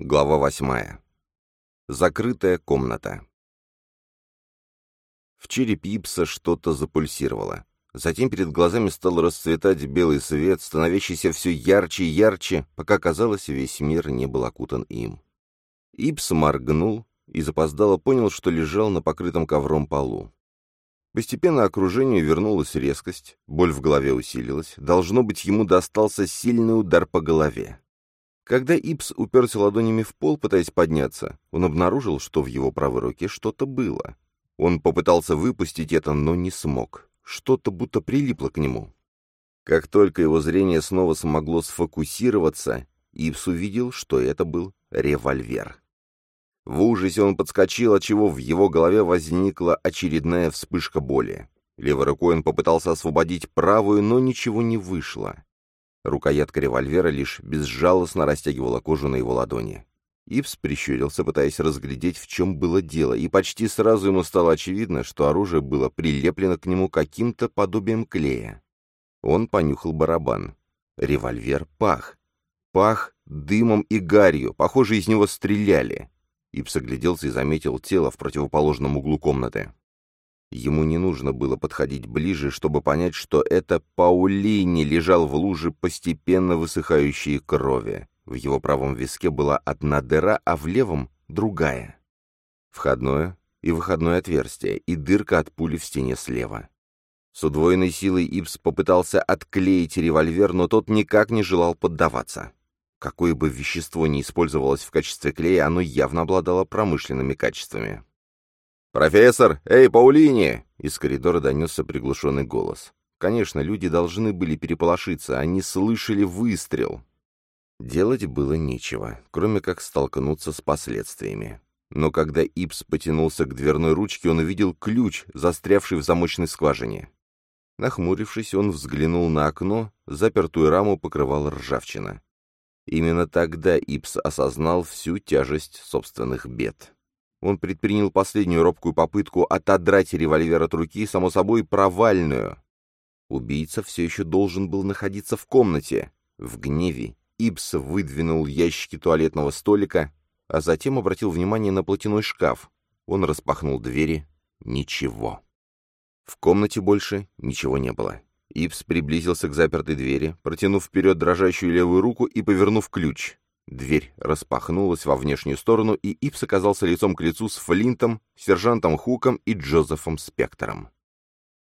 Глава восьмая. Закрытая комната. В черепе Ипса что-то запульсировало. Затем перед глазами стал расцветать белый свет, становящийся все ярче и ярче, пока, казалось, весь мир не был окутан им. Ипс моргнул и запоздало понял, что лежал на покрытом ковром полу. Постепенно окружению вернулась резкость, боль в голове усилилась, должно быть, ему достался сильный удар по голове. Когда Ипс уперся ладонями в пол, пытаясь подняться, он обнаружил, что в его правой руке что-то было. Он попытался выпустить это, но не смог. Что-то будто прилипло к нему. Как только его зрение снова смогло сфокусироваться, Ипс увидел, что это был револьвер. В ужасе он подскочил, отчего в его голове возникла очередная вспышка боли. Левой рукой он попытался освободить правую, но ничего не вышло. Рукоятка револьвера лишь безжалостно растягивала кожу на его ладони. Ипс прищурился, пытаясь разглядеть, в чем было дело, и почти сразу ему стало очевидно, что оружие было прилеплено к нему каким-то подобием клея. Он понюхал барабан. Револьвер пах. Пах дымом и гарью, похоже, из него стреляли. Ипс огляделся и заметил тело в противоположном углу комнаты. Ему не нужно было подходить ближе, чтобы понять, что это Паулини лежал в луже постепенно высыхающей крови. В его правом виске была одна дыра, а в левом — другая. Входное и выходное отверстие, и дырка от пули в стене слева. С удвоенной силой Ипс попытался отклеить револьвер, но тот никак не желал поддаваться. Какое бы вещество ни использовалось в качестве клея, оно явно обладало промышленными качествами. «Профессор! Эй, Паулини!» Из коридора донесся приглушенный голос. Конечно, люди должны были переполошиться, они слышали выстрел. Делать было нечего, кроме как столкнуться с последствиями. Но когда Ипс потянулся к дверной ручке, он увидел ключ, застрявший в замочной скважине. Нахмурившись, он взглянул на окно, запертую раму покрывала ржавчина. Именно тогда Ипс осознал всю тяжесть собственных бед. Он предпринял последнюю робкую попытку отодрать револьвер от руки, само собой, провальную. Убийца все еще должен был находиться в комнате. В гневе Ипс выдвинул ящики туалетного столика, а затем обратил внимание на платяной шкаф. Он распахнул двери. Ничего. В комнате больше ничего не было. Ипс приблизился к запертой двери, протянув вперед дрожащую левую руку и повернув ключ. Дверь распахнулась во внешнюю сторону, и Ипс оказался лицом к лицу с Флинтом, сержантом Хуком и Джозефом Спектором.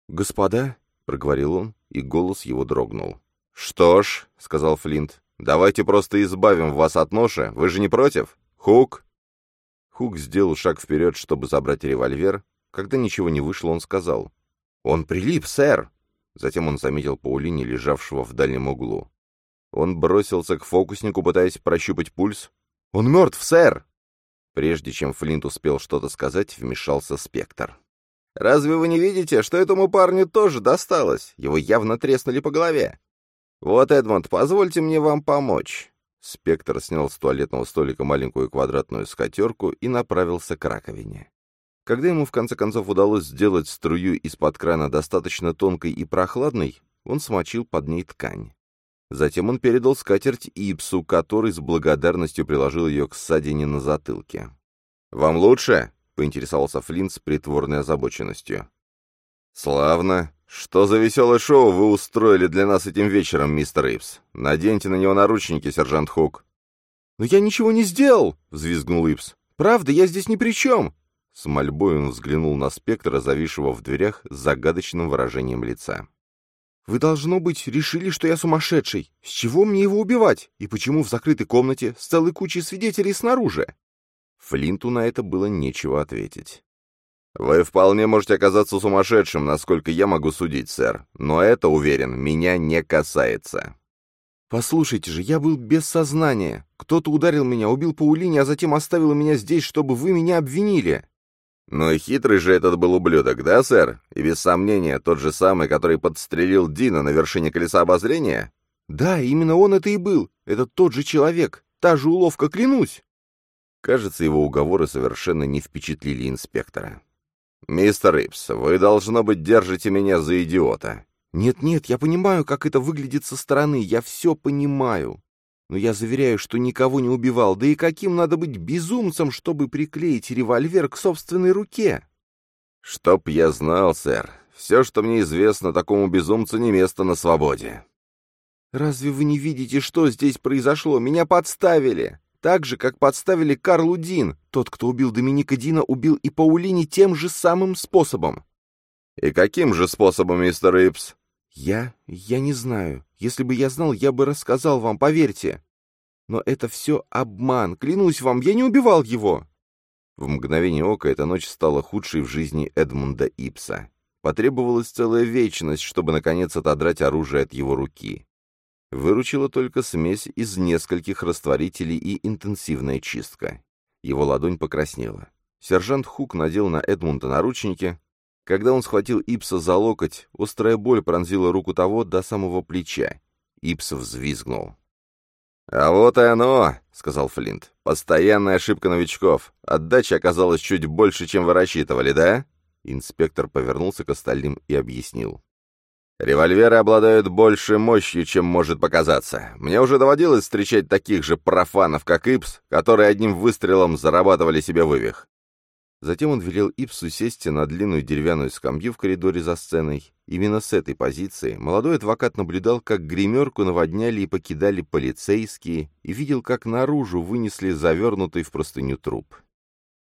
«Господа», — проговорил он, и голос его дрогнул. «Что ж», — сказал Флинт, — «давайте просто избавим вас от ноши. Вы же не против? Хук?» Хук сделал шаг вперед, чтобы забрать револьвер. Когда ничего не вышло, он сказал. «Он прилип, сэр!» Затем он заметил Паулини, лежавшего в дальнем углу. Он бросился к фокуснику, пытаясь прощупать пульс. «Он мертв, сэр!» Прежде чем Флинт успел что-то сказать, вмешался Спектр. «Разве вы не видите, что этому парню тоже досталось? Его явно треснули по голове. Вот, Эдмонд, позвольте мне вам помочь». Спектр снял с туалетного столика маленькую квадратную скатерку и направился к раковине. Когда ему в конце концов удалось сделать струю из-под крана достаточно тонкой и прохладной, он смочил под ней ткань. Затем он передал скатерть Ипсу, который с благодарностью приложил ее к ссадине на затылке. «Вам лучше?» — поинтересовался Флинт с притворной озабоченностью. «Славно. Что за веселое шоу вы устроили для нас этим вечером, мистер Ипс? Наденьте на него наручники, сержант Хук». «Но я ничего не сделал!» — взвизгнул Ипс. «Правда, я здесь ни при чем!» С мольбой он взглянул на спектра, зависшего в дверях с загадочным выражением лица. Вы, должно быть, решили, что я сумасшедший. С чего мне его убивать? И почему в закрытой комнате с целой кучей свидетелей снаружи?» Флинту на это было нечего ответить. «Вы вполне можете оказаться сумасшедшим, насколько я могу судить, сэр. Но это, уверен, меня не касается». «Послушайте же, я был без сознания. Кто-то ударил меня, убил Паулине, а затем оставил меня здесь, чтобы вы меня обвинили. «Ну и хитрый же этот был ублюдок, да, сэр? И без сомнения, тот же самый, который подстрелил Дина на вершине колеса обозрения?» «Да, именно он это и был. Это тот же человек. Та же уловка, клянусь!» Кажется, его уговоры совершенно не впечатлили инспектора. «Мистер Ипс, вы, должно быть, держите меня за идиота». «Нет-нет, я понимаю, как это выглядит со стороны, я все понимаю. Но я заверяю, что никого не убивал, да и каким надо быть безумцем, чтобы приклеить револьвер к собственной руке? Чтоб я знал, сэр, все, что мне известно, такому безумцу не место на свободе. Разве вы не видите, что здесь произошло? Меня подставили. Так же, как подставили Карлу Дин. Тот, кто убил Доминика Дина, убил и Паулини тем же самым способом. И каким же способом, мистер Ипс? Я... я не знаю. Если бы я знал, я бы рассказал вам, поверьте. Но это все обман. Клянусь вам, я не убивал его. В мгновение ока эта ночь стала худшей в жизни Эдмунда Ипса. Потребовалась целая вечность, чтобы, наконец, отодрать оружие от его руки. Выручила только смесь из нескольких растворителей и интенсивная чистка. Его ладонь покраснела. Сержант Хук надел на Эдмунда наручники. Когда он схватил Ипса за локоть, острая боль пронзила руку того до самого плеча. Ипс взвизгнул. «А вот и оно», — сказал Флинт. «Постоянная ошибка новичков. Отдача оказалась чуть больше, чем вы рассчитывали, да?» Инспектор повернулся к остальным и объяснил. Револьверы обладают большей мощью, чем может показаться. Мне уже доводилось встречать таких же профанов, как Ипс, которые одним выстрелом зарабатывали себе вывих. Затем он велел Ипсу сесть на длинную деревянную скамью в коридоре за сценой. Именно с этой позиции молодой адвокат наблюдал, как гримерку наводняли и покидали полицейские, и видел, как наружу вынесли завернутый в простыню труп.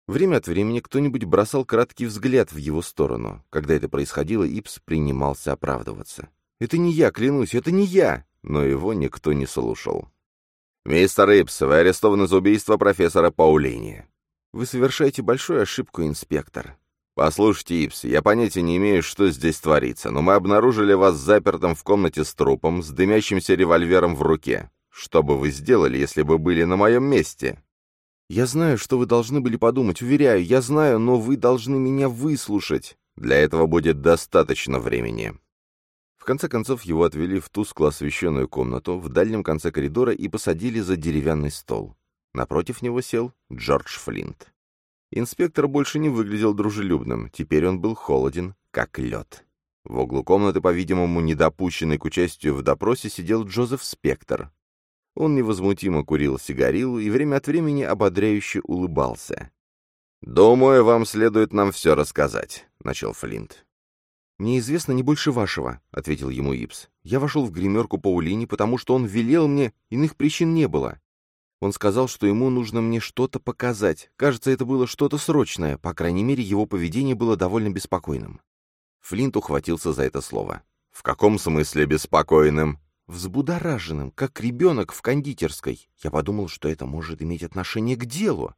Время от времени кто-нибудь бросал краткий взгляд в его сторону. Когда это происходило, Ипс принимался оправдываться. «Это не я, клянусь, это не я!» Но его никто не слушал. «Мистер Ипс, вы арестованы за убийство профессора Паулини». «Вы совершаете большую ошибку, инспектор». «Послушайте, Ипс, я понятия не имею, что здесь творится, но мы обнаружили вас запертым в комнате с трупом, с дымящимся револьвером в руке. Что бы вы сделали, если бы были на моем месте?» «Я знаю, что вы должны были подумать, уверяю, я знаю, но вы должны меня выслушать. Для этого будет достаточно времени». В конце концов его отвели в тускло освещенную комнату в дальнем конце коридора и посадили за деревянный стол. Напротив него сел Джордж Флинт. Инспектор больше не выглядел дружелюбным, теперь он был холоден, как лед. В углу комнаты, по-видимому, недопущенный к участию в допросе, сидел Джозеф Спектр. Он невозмутимо курил сигарилу и время от времени ободряюще улыбался. «Думаю, вам следует нам все рассказать», — начал Флинт. «Мне известно не больше вашего», — ответил ему Ипс. «Я вошел в гримерку Паулини, потому что он велел мне, иных причин не было. Он сказал, что ему нужно мне что-то показать. Кажется, это было что-то срочное, по крайней мере, его поведение было довольно беспокойным». Флинт ухватился за это слово. «В каком смысле беспокойным?» взбудораженным, как ребенок в кондитерской. Я подумал, что это может иметь отношение к делу.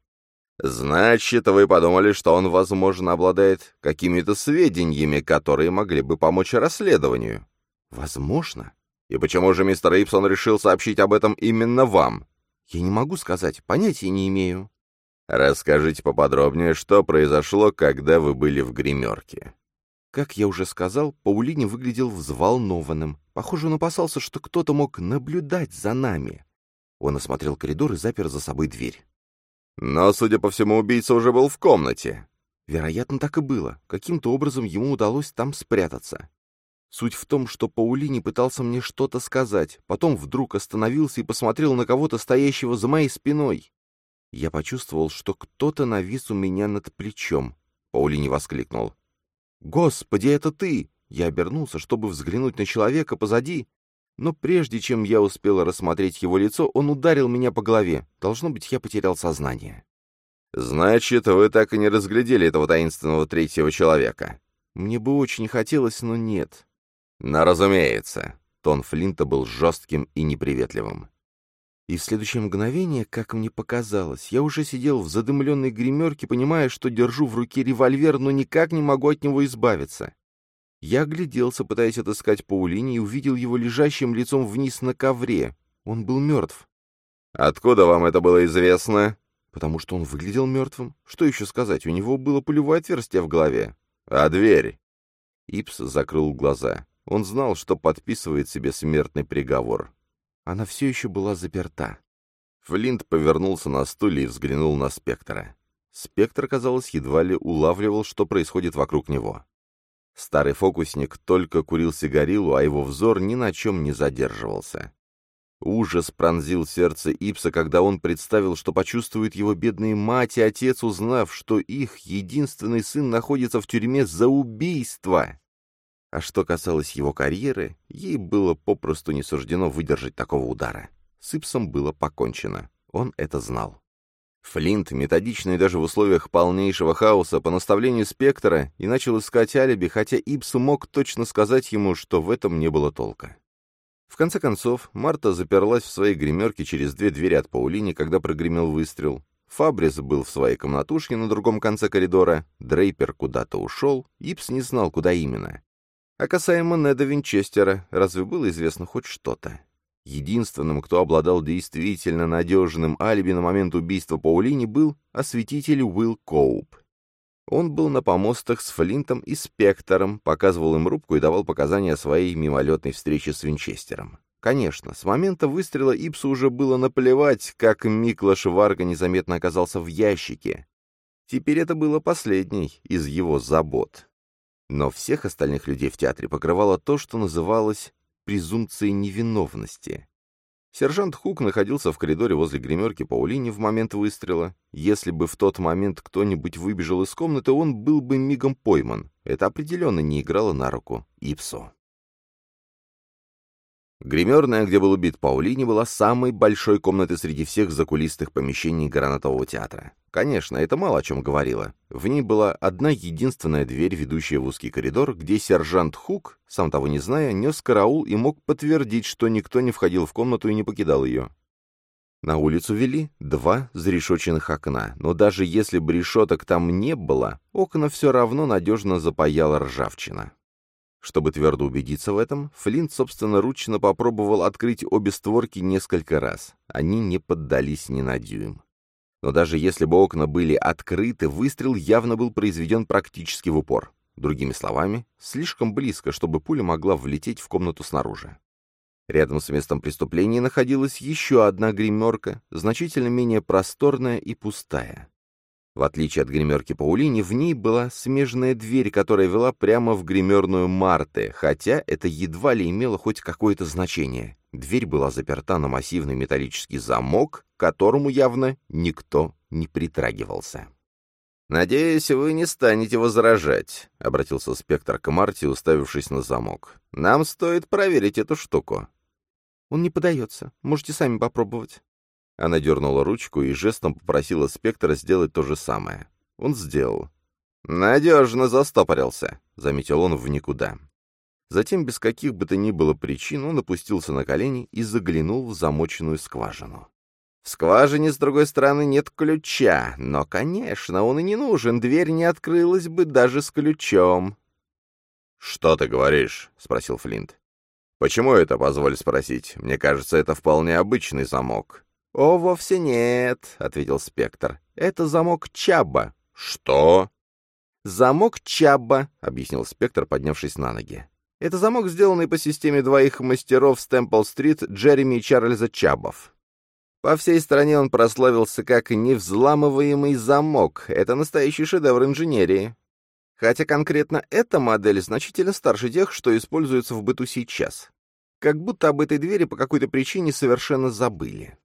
«Значит, вы подумали, что он, возможно, обладает какими-то сведениями, которые могли бы помочь расследованию?» «Возможно». «И почему же мистер Ипсон решил сообщить об этом именно вам?» «Я не могу сказать, понятия не имею». «Расскажите поподробнее, что произошло, когда вы были в гримерке». Как я уже сказал, Паулини выглядел взволнованным. Похоже, он опасался, что кто-то мог наблюдать за нами. Он осмотрел коридор и запер за собой дверь. «Но, судя по всему, убийца уже был в комнате». Вероятно, так и было. Каким-то образом ему удалось там спрятаться. Суть в том, что Паулини пытался мне что-то сказать, потом вдруг остановился и посмотрел на кого-то, стоящего за моей спиной. Я почувствовал, что кто-то навис у меня над плечом. Паулини воскликнул. «Господи, это ты!» Я обернулся, чтобы взглянуть на человека позади, но прежде чем я успел рассмотреть его лицо, он ударил меня по голове. Должно быть, я потерял сознание. «Значит, вы так и не разглядели этого таинственного третьего человека?» «Мне бы очень хотелось, но нет». «Но разумеется». Тон Флинта был жестким и неприветливым. И в следующее мгновение, как мне показалось, я уже сидел в задымленной гримерке, понимая, что держу в руке револьвер, но никак не могу от него избавиться. Я огляделся, пытаясь отыскать Паулини, и увидел его лежащим лицом вниз на ковре. Он был мертв. «Откуда вам это было известно?» «Потому что он выглядел мертвым. Что еще сказать? У него было пулевое отверстие в голове». «А дверь?» Ипс закрыл глаза. Он знал, что подписывает себе смертный приговор. Она все еще была заперта. Флинт повернулся на стуле и взглянул на Спектра. Спектр, казалось, едва ли улавливал, что происходит вокруг него. Старый фокусник только курил сигарилу, а его взор ни на чем не задерживался. Ужас пронзил сердце Ипса, когда он представил, что почувствует его бедные мать и отец, узнав, что их единственный сын находится в тюрьме за убийство. А что касалось его карьеры, ей было попросту не суждено выдержать такого удара. С Ипсом было покончено. Он это знал. Флинт, методичный даже в условиях полнейшего хаоса, по наставлению Спектра, и начал искать алиби, хотя Ипс мог точно сказать ему, что в этом не было толка. В конце концов, Марта заперлась в своей гримерке через две двери от Паулини, когда прогремел выстрел. Фабрис был в своей комнатушке на другом конце коридора, Дрейпер куда-то ушел, Ипс не знал, куда именно. А касаемо Неда Винчестера, разве было известно хоть что-то? Единственным, кто обладал действительно надежным алиби на момент убийства Паулини, был осветитель Уилл Коуп. Он был на помостах с Флинтом и Спектором, показывал им рубку и давал показания о своей мимолетной встрече с Винчестером. Конечно, с момента выстрела Ипсу уже было наплевать, как Миклаш Варга незаметно оказался в ящике. Теперь это было последней из его забот. Но всех остальных людей в театре покрывало то, что называлось презумпцией невиновности. Сержант Хук находился в коридоре возле гримерки Паулини в момент выстрела. Если бы в тот момент кто-нибудь выбежал из комнаты, он был бы мигом пойман. Это определенно не играло на руку Ипсо. Гримерная, где был убит Паулини, была самой большой комнатой среди всех закулисных помещений гранатового театра. Конечно, это мало о чем говорило. В ней была одна единственная дверь, ведущая в узкий коридор, где сержант Хук, сам того не зная, нес караул и мог подтвердить, что никто не входил в комнату и не покидал ее. На улицу вели два зарешоченных окна, но даже если бы решеток там не было, окна все равно надежно запаяла ржавчина. Чтобы твердо убедиться в этом, Флинт собственноручно попробовал открыть обе створки несколько раз. Они не поддались ни на дюйм. Но даже если бы окна были открыты, выстрел явно был произведен практически в упор. Другими словами, слишком близко, чтобы пуля могла влететь в комнату снаружи. Рядом с местом преступления находилась еще одна гримерка, значительно менее просторная и пустая. В отличие от гримерки Паулини, в ней была смежная дверь, которая вела прямо в гримерную Марты, хотя это едва ли имело хоть какое-то значение. Дверь была заперта на массивный металлический замок, к которому явно никто не притрагивался. «Надеюсь, вы не станете возражать», — обратился спектр к Марте, уставившись на замок. «Нам стоит проверить эту штуку». «Он не подается. Можете сами попробовать». Она дернула ручку и жестом попросила спектра сделать то же самое. Он сделал. «Надежно застопорился», — заметил он в никуда. Затем, без каких бы то ни было причин, он опустился на колени и заглянул в замоченную скважину. В скважине, с другой стороны, нет ключа, но, конечно, он и не нужен, дверь не открылась бы даже с ключом. «Что ты говоришь?» — спросил Флинт. «Почему это, позволь спросить? Мне кажется, это вполне обычный замок». «О, вовсе нет», — ответил Спектр. «Это замок Чабба». «Что?» «Замок Чабба», — объяснил Спектр, поднявшись на ноги. «Это замок, сделанный по системе двоих мастеров с Темпл-стрит Джереми и Чарльза Чаббов. По всей стране он прославился как невзламываемый замок. Это настоящий шедевр инженерии. Хотя конкретно эта модель значительно старше тех, что используются в быту сейчас. Как будто об этой двери по какой-то причине совершенно забыли.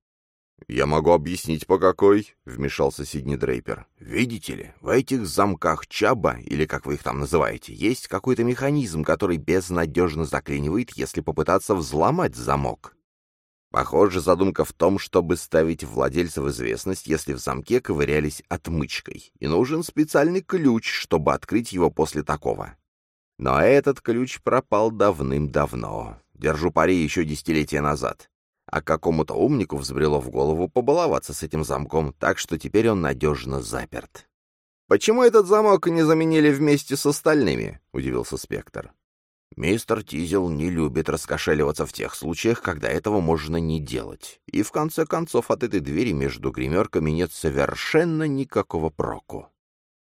«Я могу объяснить, по какой», — вмешался Сидни Дрейпер. «Видите ли, в этих замках Чаба, или как вы их там называете, есть какой-то механизм, который безнадежно заклинивает, если попытаться взломать замок. Похоже, задумка в том, чтобы ставить владельца в известность, если в замке ковырялись отмычкой, и нужен специальный ключ, чтобы открыть его после такого. Но этот ключ пропал давным-давно. Держу пари еще десятилетия назад а какому-то умнику взбрело в голову побаловаться с этим замком, так что теперь он надежно заперт. «Почему этот замок не заменили вместе с остальными?» — удивился Спектр. Мистер Тизел не любит раскошеливаться в тех случаях, когда этого можно не делать. И в конце концов от этой двери между гримерками нет совершенно никакого проку.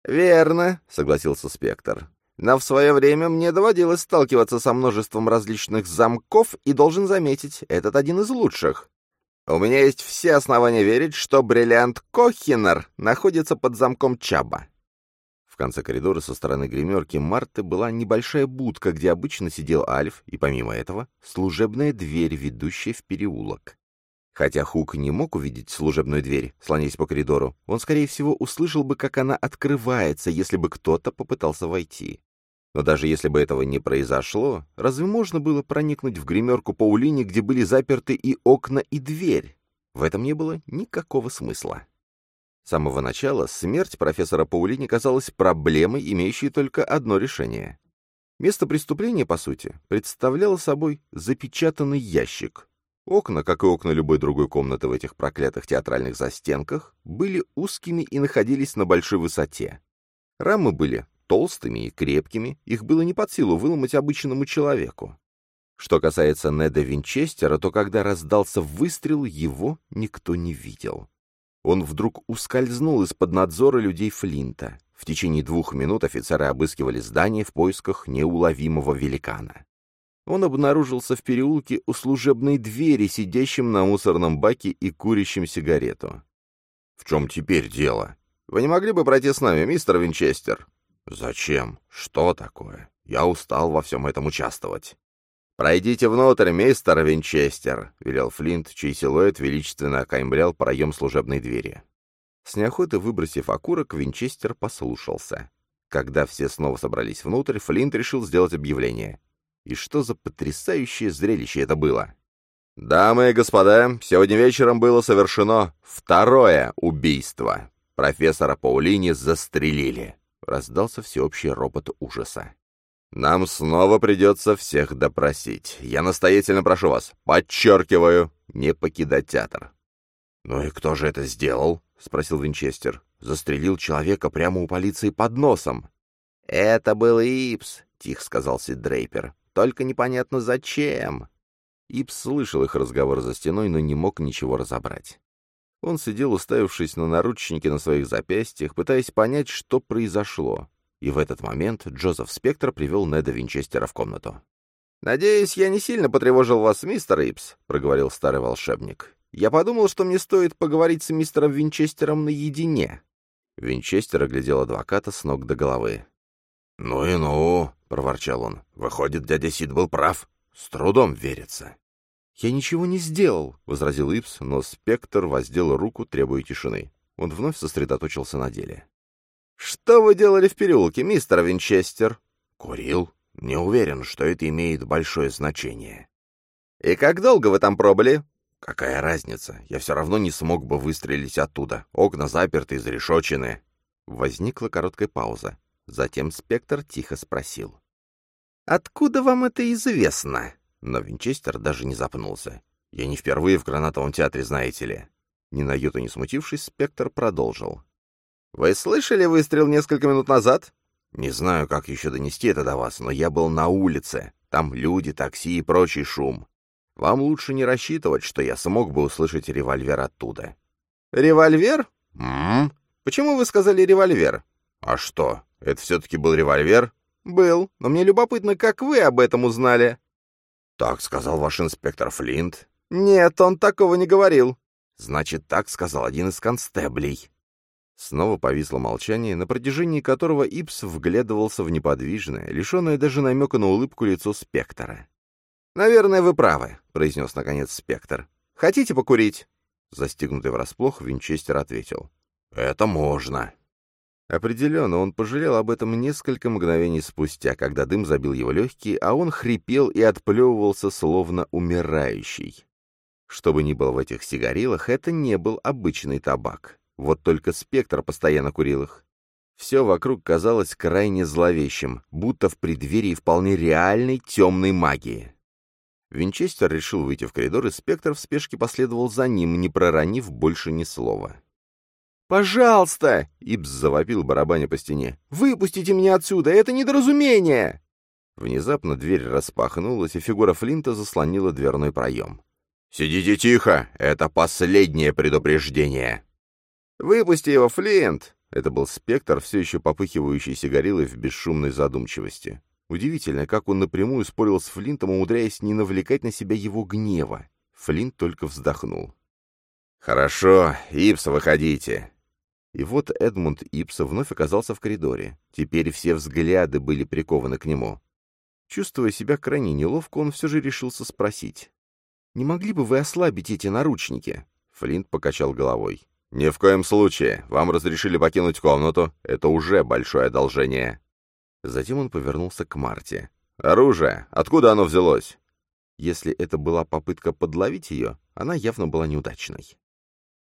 «Верно», — согласился Спектр. Но в свое время мне доводилось сталкиваться со множеством различных замков, и должен заметить, этот один из лучших. У меня есть все основания верить, что бриллиант Кохинер находится под замком Чаба. В конце коридора со стороны гримерки Марты была небольшая будка, где обычно сидел Альф, и помимо этого служебная дверь, ведущая в переулок. Хотя Хук не мог увидеть служебную дверь, слоняясь по коридору, он, скорее всего, услышал бы, как она открывается, если бы кто-то попытался войти. Но даже если бы этого не произошло, разве можно было проникнуть в гримерку Паулини, где были заперты и окна, и дверь? В этом не было никакого смысла. С самого начала смерть профессора Паулини казалась проблемой, имеющей только одно решение. Место преступления, по сути, представляло собой запечатанный ящик, Окна, как и окна любой другой комнаты в этих проклятых театральных застенках, были узкими и находились на большой высоте. Рамы были толстыми и крепкими, их было не под силу выломать обычному человеку. Что касается Неда Винчестера, то когда раздался выстрел, его никто не видел. Он вдруг ускользнул из-под надзора людей Флинта. В течение двух минут офицеры обыскивали здание в поисках неуловимого великана он обнаружился в переулке у служебной двери, сидящим на мусорном баке и курящим сигарету. «В чем теперь дело?» «Вы не могли бы пройти с нами, мистер Винчестер?» «Зачем? Что такое? Я устал во всем этом участвовать». «Пройдите внутрь, мистер Винчестер», — велел Флинт, чей силуэт величественно окаймлял проем служебной двери. С неохотой выбросив окурок, Винчестер послушался. Когда все снова собрались внутрь, Флинт решил сделать объявление. И что за потрясающее зрелище это было! «Дамы и господа, сегодня вечером было совершено второе убийство. Профессора Паулини застрелили». Раздался всеобщий ропот ужаса. «Нам снова придется всех допросить. Я настоятельно прошу вас, подчеркиваю, не покидать театр». «Ну и кто же это сделал?» — спросил Винчестер. «Застрелил человека прямо у полиции под носом». «Это был Ипс», — тихо сказал Сид Дрейпер. Только непонятно зачем. Ипс слышал их разговор за стеной, но не мог ничего разобрать. Он сидел, уставившись на наручники на своих запястьях, пытаясь понять, что произошло. И в этот момент Джозеф Спектр привел Неда Винчестера в комнату. «Надеюсь, я не сильно потревожил вас, мистер Ипс», — проговорил старый волшебник. «Я подумал, что мне стоит поговорить с мистером Винчестером наедине». Винчестер оглядел адвоката с ног до головы. «Ну и ну», — проворчал он. «Выходит, дядя Сид был прав. С трудом верится». «Я ничего не сделал», — возразил Ипс, но Спектр воздел руку, требуя тишины. Он вновь сосредоточился на деле. «Что вы делали в переулке, мистер Винчестер?» «Курил. Не уверен, что это имеет большое значение». «И как долго вы там пробыли?» «Какая разница? Я все равно не смог бы выстрелить оттуда. Окна заперты, зарешочены». Возникла короткая пауза. Затем Спектр тихо спросил. «Откуда вам это известно?» Но Винчестер даже не запнулся. «Я не впервые в гранатовом театре, знаете ли». Ни на йоту не смутившись, Спектр продолжил. «Вы слышали выстрел несколько минут назад?» «Не знаю, как еще донести это до вас, но я был на улице. Там люди, такси и прочий шум. Вам лучше не рассчитывать, что я смог бы услышать револьвер оттуда». «Револьвер? М, -м, Почему вы сказали револьвер?» «А что, это все-таки был револьвер?» «Был, но мне любопытно, как вы об этом узнали?» «Так сказал ваш инспектор Флинт?» «Нет, он такого не говорил». «Значит, так сказал один из констеблей». Снова повисло молчание, на протяжении которого Ипс вглядывался в неподвижное, лишенное даже намека на улыбку лицо Спектора. «Наверное, вы правы», — произнес наконец Спектр. «Хотите покурить?» Застигнутый врасплох, Винчестер ответил. «Это можно». Определенно, он пожалел об этом несколько мгновений спустя, когда дым забил его легкие, а он хрипел и отплевывался, словно умирающий. Что бы ни было в этих сигарилах, это не был обычный табак. Вот только спектр постоянно курил их. Все вокруг казалось крайне зловещим, будто в преддверии вполне реальной темной магии. Винчестер решил выйти в коридор, и спектр в спешке последовал за ним, не проронив больше ни слова. «Пожалуйста!» — Ипс завопил барабаня по стене. «Выпустите меня отсюда! Это недоразумение!» Внезапно дверь распахнулась, и фигура Флинта заслонила дверной проем. «Сидите тихо! Это последнее предупреждение!» «Выпусти его, Флинт!» Это был спектр, все еще попыхивающий сигарилой в бесшумной задумчивости. Удивительно, как он напрямую спорил с Флинтом, умудряясь не навлекать на себя его гнева. Флинт только вздохнул. «Хорошо, Ипс, выходите. И вот Эдмунд Ипса вновь оказался в коридоре. Теперь все взгляды были прикованы к нему. Чувствуя себя крайне неловко, он все же решился спросить. «Не могли бы вы ослабить эти наручники?» Флинт покачал головой. «Ни в коем случае. Вам разрешили покинуть комнату. Это уже большое одолжение». Затем он повернулся к Марте. «Оружие! Откуда оно взялось?» Если это была попытка подловить ее, она явно была неудачной.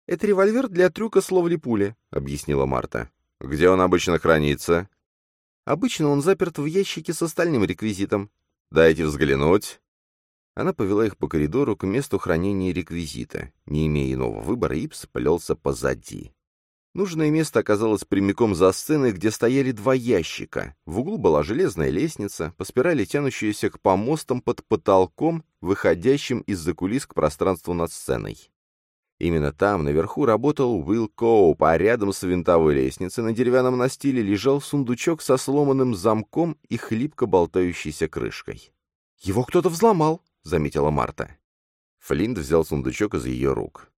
«Это револьвер для трюка с ловли пули», — объяснила Марта. «Где он обычно хранится?» «Обычно он заперт в ящике с остальным реквизитом». «Дайте взглянуть». Она повела их по коридору к месту хранения реквизита. Не имея иного выбора, Ипс плелся позади. Нужное место оказалось прямиком за сценой, где стояли два ящика. В углу была железная лестница, по спирали тянущаяся к помостам под потолком, выходящим из-за кулис к пространству над сценой. Именно там, наверху, работал Уилл Коуп, а рядом с винтовой лестницей на деревянном настиле лежал сундучок со сломанным замком и хлипко болтающейся крышкой. «Его кто-то взломал», — заметила Марта. Флинт взял сундучок из ее рук.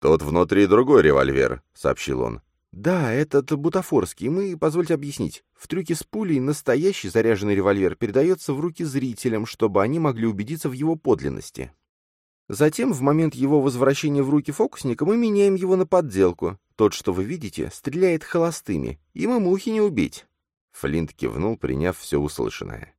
«Тут внутри другой револьвер», — сообщил он. «Да, этот бутафорский. Мы, позвольте объяснить. В трюке с пулей настоящий заряженный револьвер передается в руки зрителям, чтобы они могли убедиться в его подлинности. Затем, в момент его возвращения в руки фокусника, мы меняем его на подделку. Тот, что вы видите, стреляет холостыми. И мухи не убить». Флинт кивнул, приняв все услышанное.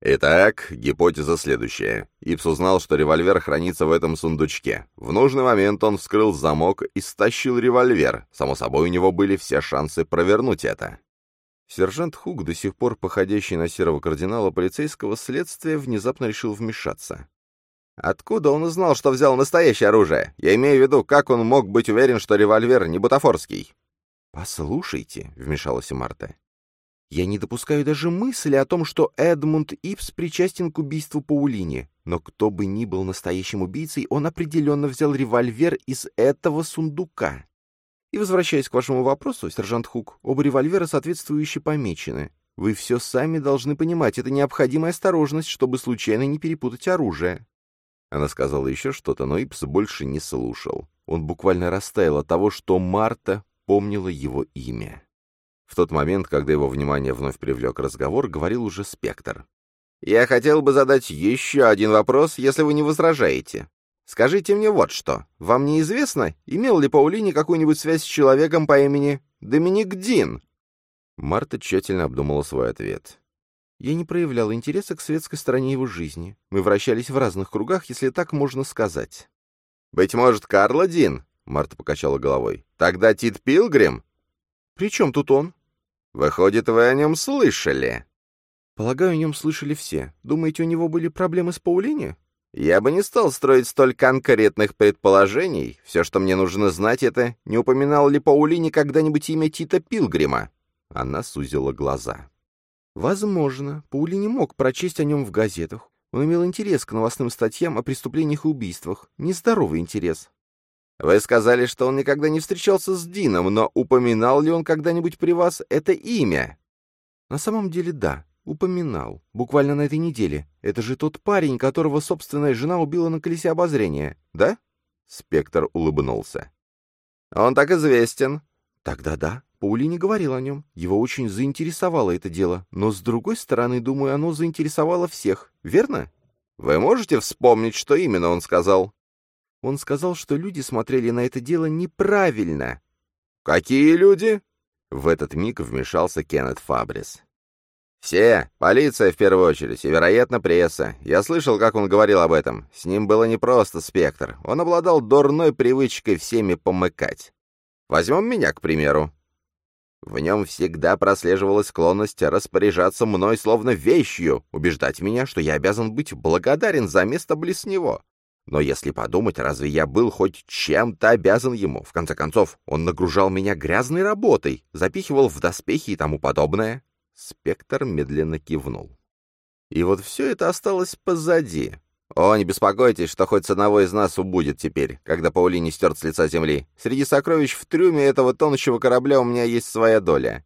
Итак, гипотеза следующая. Ипс узнал, что револьвер хранится в этом сундучке. В нужный момент он вскрыл замок и стащил револьвер. Само собой, у него были все шансы провернуть это. Сержант Хук, до сих пор походящий на серого кардинала полицейского следствия, внезапно решил вмешаться. «Откуда он узнал, что взял настоящее оружие? Я имею в виду, как он мог быть уверен, что револьвер не бутафорский?» «Послушайте», — вмешалась Марта, я не допускаю даже мысли о том, что Эдмунд Ипс причастен к убийству Паулини. Но кто бы ни был настоящим убийцей, он определенно взял револьвер из этого сундука. И возвращаясь к вашему вопросу, сержант Хук, оба револьвера соответствующе помечены. Вы все сами должны понимать, это необходимая осторожность, чтобы случайно не перепутать оружие. Она сказала еще что-то, но Ипс больше не слушал. Он буквально растаял от того, что Марта помнила его имя. В тот момент, когда его внимание вновь привлек разговор, говорил уже Спектр. «Я хотел бы задать еще один вопрос, если вы не возражаете. Скажите мне вот что. Вам неизвестно, имел ли Паулини какую-нибудь связь с человеком по имени Доминик Дин?» Марта тщательно обдумала свой ответ. «Я не проявляла интереса к светской стороне его жизни. Мы вращались в разных кругах, если так можно сказать». «Быть может, Карла Дин?» — Марта покачала головой. «Тогда Тит Пилгрим?» «При чем тут он?» Выходит, вы о нем слышали?» «Полагаю, о нем слышали все. Думаете, у него были проблемы с Паулини?» «Я бы не стал строить столь конкретных предположений. Все, что мне нужно знать, это, не упоминал ли Паулини когда-нибудь имя Тита Пилгрима?» Она сузила глаза. «Возможно. Паулини мог прочесть о нем в газетах. Он имел интерес к новостным статьям о преступлениях и убийствах. Нездоровый интерес. Вы сказали, что он никогда не встречался с Дином, но упоминал ли он когда-нибудь при вас это имя? На самом деле, да, упоминал. Буквально на этой неделе. Это же тот парень, которого собственная жена убила на колесе обозрения, да? Спектр улыбнулся. Он так известен. Тогда да. Паулини говорил о нем. Его очень заинтересовало это дело. Но, с другой стороны, думаю, оно заинтересовало всех. Верно? Вы можете вспомнить, что именно он сказал? Он сказал, что люди смотрели на это дело неправильно. «Какие люди?» В этот миг вмешался Кеннет Фабрис. «Все. Полиция в первую очередь, и, вероятно, пресса. Я слышал, как он говорил об этом. С ним было не просто спектр. Он обладал дурной привычкой всеми помыкать. Возьмем меня, к примеру. В нем всегда прослеживалась склонность распоряжаться мной словно вещью, убеждать меня, что я обязан быть благодарен за место близ него. Но если подумать, разве я был хоть чем-то обязан ему? В конце концов, он нагружал меня грязной работой, запихивал в доспехи и тому подобное. Спектр медленно кивнул. И вот все это осталось позади. О, не беспокойтесь, что хоть с одного из нас убудет теперь, когда Паулини стерт с лица земли. Среди сокровищ в трюме этого тонущего корабля у меня есть своя доля.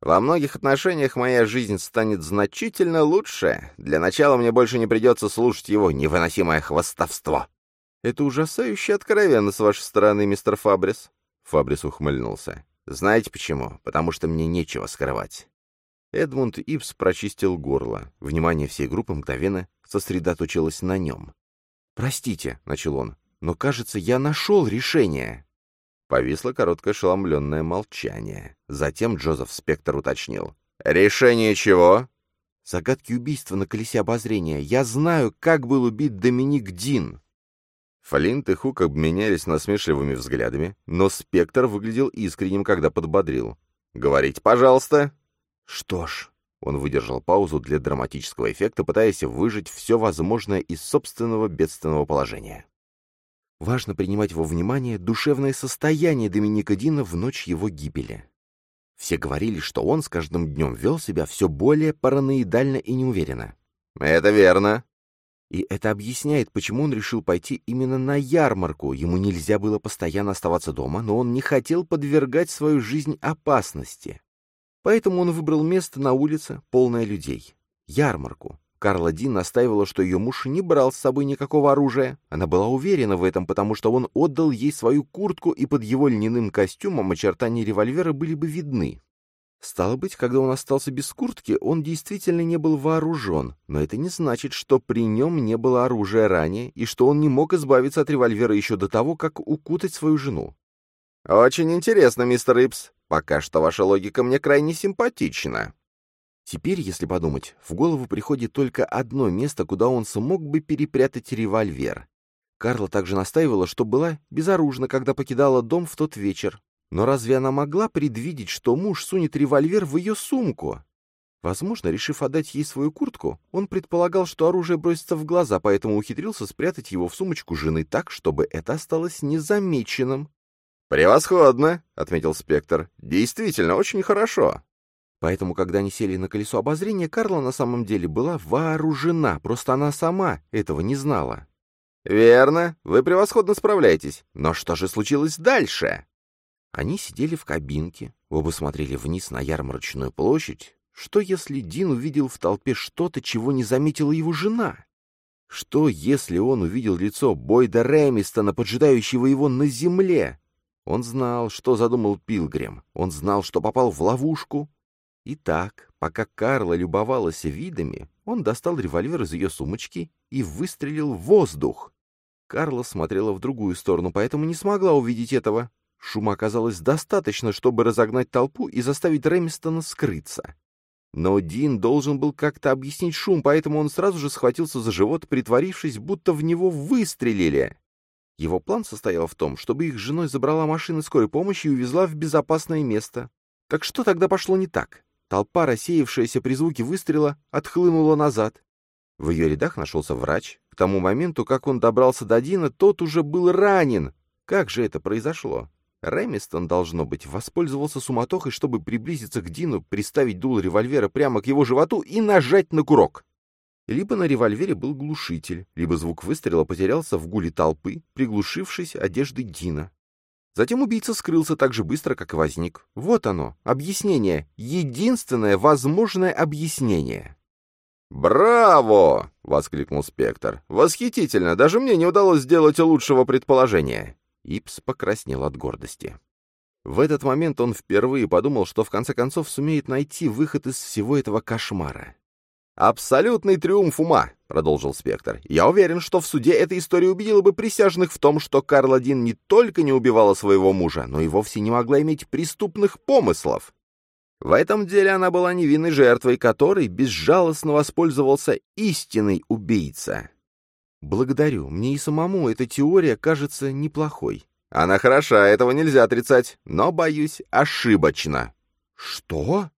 Во многих отношениях моя жизнь станет значительно лучше. Для начала мне больше не придется слушать его невыносимое хвостовство. Это ужасающе откровенно с вашей стороны, мистер Фабрис. Фабрис ухмыльнулся. Знаете почему? Потому что мне нечего скрывать. Эдмунд Ипс прочистил горло. Внимание всей группы мгновенно сосредоточилось на нем. «Простите», — начал он, — «но, кажется, я нашел решение». Повисло короткое ошеломленное молчание. Затем Джозеф Спектр уточнил. «Решение чего?» «Загадки убийства на колесе обозрения. Я знаю, как был убит Доминик Дин». Флинт и Хук обменялись насмешливыми взглядами, но Спектр выглядел искренним, когда подбодрил. «Говорите, пожалуйста». «Что ж...» Он выдержал паузу для драматического эффекта, пытаясь выжить все возможное из собственного бедственного положения. Важно принимать во внимание душевное состояние Доминика Дина в ночь его гибели. Все говорили, что он с каждым днем вел себя все более параноидально и неуверенно. «Это верно», и это объясняет, почему он решил пойти именно на ярмарку. Ему нельзя было постоянно оставаться дома, но он не хотел подвергать свою жизнь опасности. Поэтому он выбрал место на улице, полное людей. Ярмарку. Карла Дин настаивала, что ее муж не брал с собой никакого оружия. Она была уверена в этом, потому что он отдал ей свою куртку, и под его льняным костюмом очертания револьвера были бы видны. Стало быть, когда он остался без куртки, он действительно не был вооружен, но это не значит, что при нем не было оружия ранее, и что он не мог избавиться от револьвера еще до того, как укутать свою жену. «Очень интересно, мистер Ипс. Пока что ваша логика мне крайне симпатична». Теперь, если подумать, в голову приходит только одно место, куда он смог бы перепрятать револьвер. Карла также настаивала, что была безоружна, когда покидала дом в тот вечер. Но разве она могла предвидеть, что муж сунет револьвер в ее сумку? Возможно, решив отдать ей свою куртку, он предполагал, что оружие бросится в глаза, поэтому ухитрился спрятать его в сумочку жены так, чтобы это осталось незамеченным. «Превосходно!» — отметил Спектр. «Действительно, очень хорошо!» Поэтому, когда они сели на колесо обозрения, Карла на самом деле была вооружена, просто она сама этого не знала. «Верно, вы превосходно справляетесь. Но что же случилось дальше?» Они сидели в кабинке, оба смотрели вниз на ярмарочную площадь. Что, если Дин увидел в толпе что-то, чего не заметила его жена? Что, если он увидел лицо Бойда Ремистона, поджидающего его на земле? Он знал, что задумал Пилгрим. Он знал, что попал в ловушку. Итак, пока Карла любовалась видами, он достал револьвер из ее сумочки и выстрелил в воздух. Карла смотрела в другую сторону, поэтому не смогла увидеть этого. Шума оказалось достаточно, чтобы разогнать толпу и заставить Ремистона скрыться. Но Дин должен был как-то объяснить шум, поэтому он сразу же схватился за живот, притворившись, будто в него выстрелили. Его план состоял в том, чтобы их женой забрала машина скорой помощи и увезла в безопасное место. Так что тогда пошло не так? Толпа, рассеявшаяся при звуке выстрела, отхлынула назад. В ее рядах нашелся врач. К тому моменту, как он добрался до Дина, тот уже был ранен. Как же это произошло? Ремистон, должно быть, воспользовался суматохой, чтобы приблизиться к Дину, приставить дуло револьвера прямо к его животу и нажать на курок. Либо на револьвере был глушитель, либо звук выстрела потерялся в гуле толпы, приглушившись одеждой Дина. Затем убийца скрылся так же быстро, как и возник. Вот оно, объяснение, единственное возможное объяснение. «Браво!» — воскликнул Спектр. «Восхитительно! Даже мне не удалось сделать лучшего предположения!» Ипс покраснел от гордости. В этот момент он впервые подумал, что в конце концов сумеет найти выход из всего этого кошмара. «Абсолютный триумф ума», — продолжил Спектр. «Я уверен, что в суде эта история убедила бы присяжных в том, что Карл Дин не только не убивала своего мужа, но и вовсе не могла иметь преступных помыслов. В этом деле она была невинной жертвой, которой безжалостно воспользовался истинный убийца». «Благодарю. Мне и самому эта теория кажется неплохой». «Она хороша, этого нельзя отрицать, но, боюсь, ошибочно». «Что?»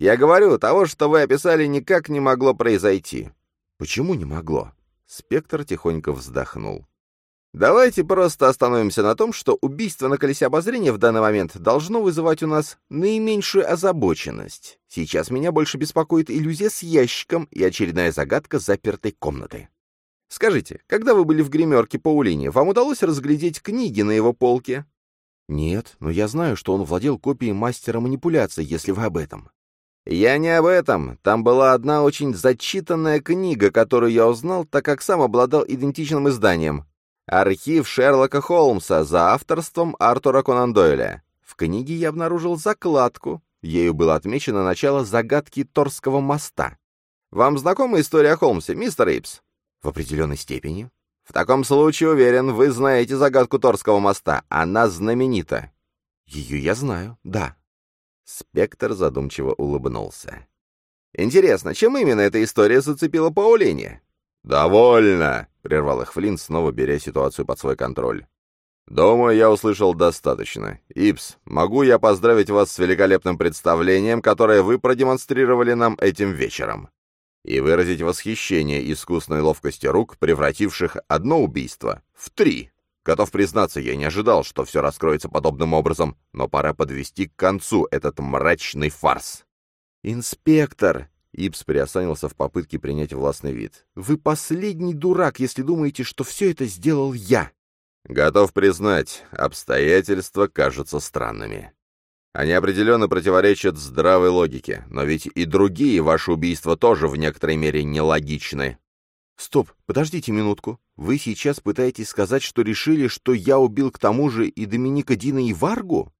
Я говорю, того, что вы описали, никак не могло произойти. Почему не могло? Спектр тихонько вздохнул. Давайте просто остановимся на том, что убийство на колесе обозрения в данный момент должно вызывать у нас наименьшую озабоченность. Сейчас меня больше беспокоит иллюзия с ящиком и очередная загадка запертой комнаты. Скажите, когда вы были в гримерке Паулине, вам удалось разглядеть книги на его полке? Нет, но я знаю, что он владел копией мастера манипуляций, если вы об этом. «Я не об этом. Там была одна очень зачитанная книга, которую я узнал, так как сам обладал идентичным изданием. Архив Шерлока Холмса за авторством Артура Конан Дойля. В книге я обнаружил закладку. Ею было отмечено начало загадки Торского моста. Вам знакома история о Холмсе, мистер Ипс? В определенной степени. В таком случае, уверен, вы знаете загадку Торского моста. Она знаменита. Ее я знаю, да. Спектр задумчиво улыбнулся. Интересно, чем именно эта история зацепила Паулине? «Довольно!» — прервал их Флинн, снова беря ситуацию под свой контроль. «Думаю, я услышал достаточно. Ипс, могу я поздравить вас с великолепным представлением, которое вы продемонстрировали нам этим вечером, и выразить восхищение искусной ловкостью рук, превративших одно убийство в три. Готов признаться, я не ожидал, что все раскроется подобным образом, но пора подвести к концу этот мрачный фарс». «Инспектор!» Ипс приосанился в попытке принять властный вид. «Вы последний дурак, если думаете, что все это сделал я!» Готов признать, обстоятельства кажутся странными. Они определенно противоречат здравой логике, но ведь и другие ваши убийства тоже в некоторой мере нелогичны. Стоп, подождите минутку. Вы сейчас пытаетесь сказать, что решили, что я убил к тому же и Доминика Дина и Варгу?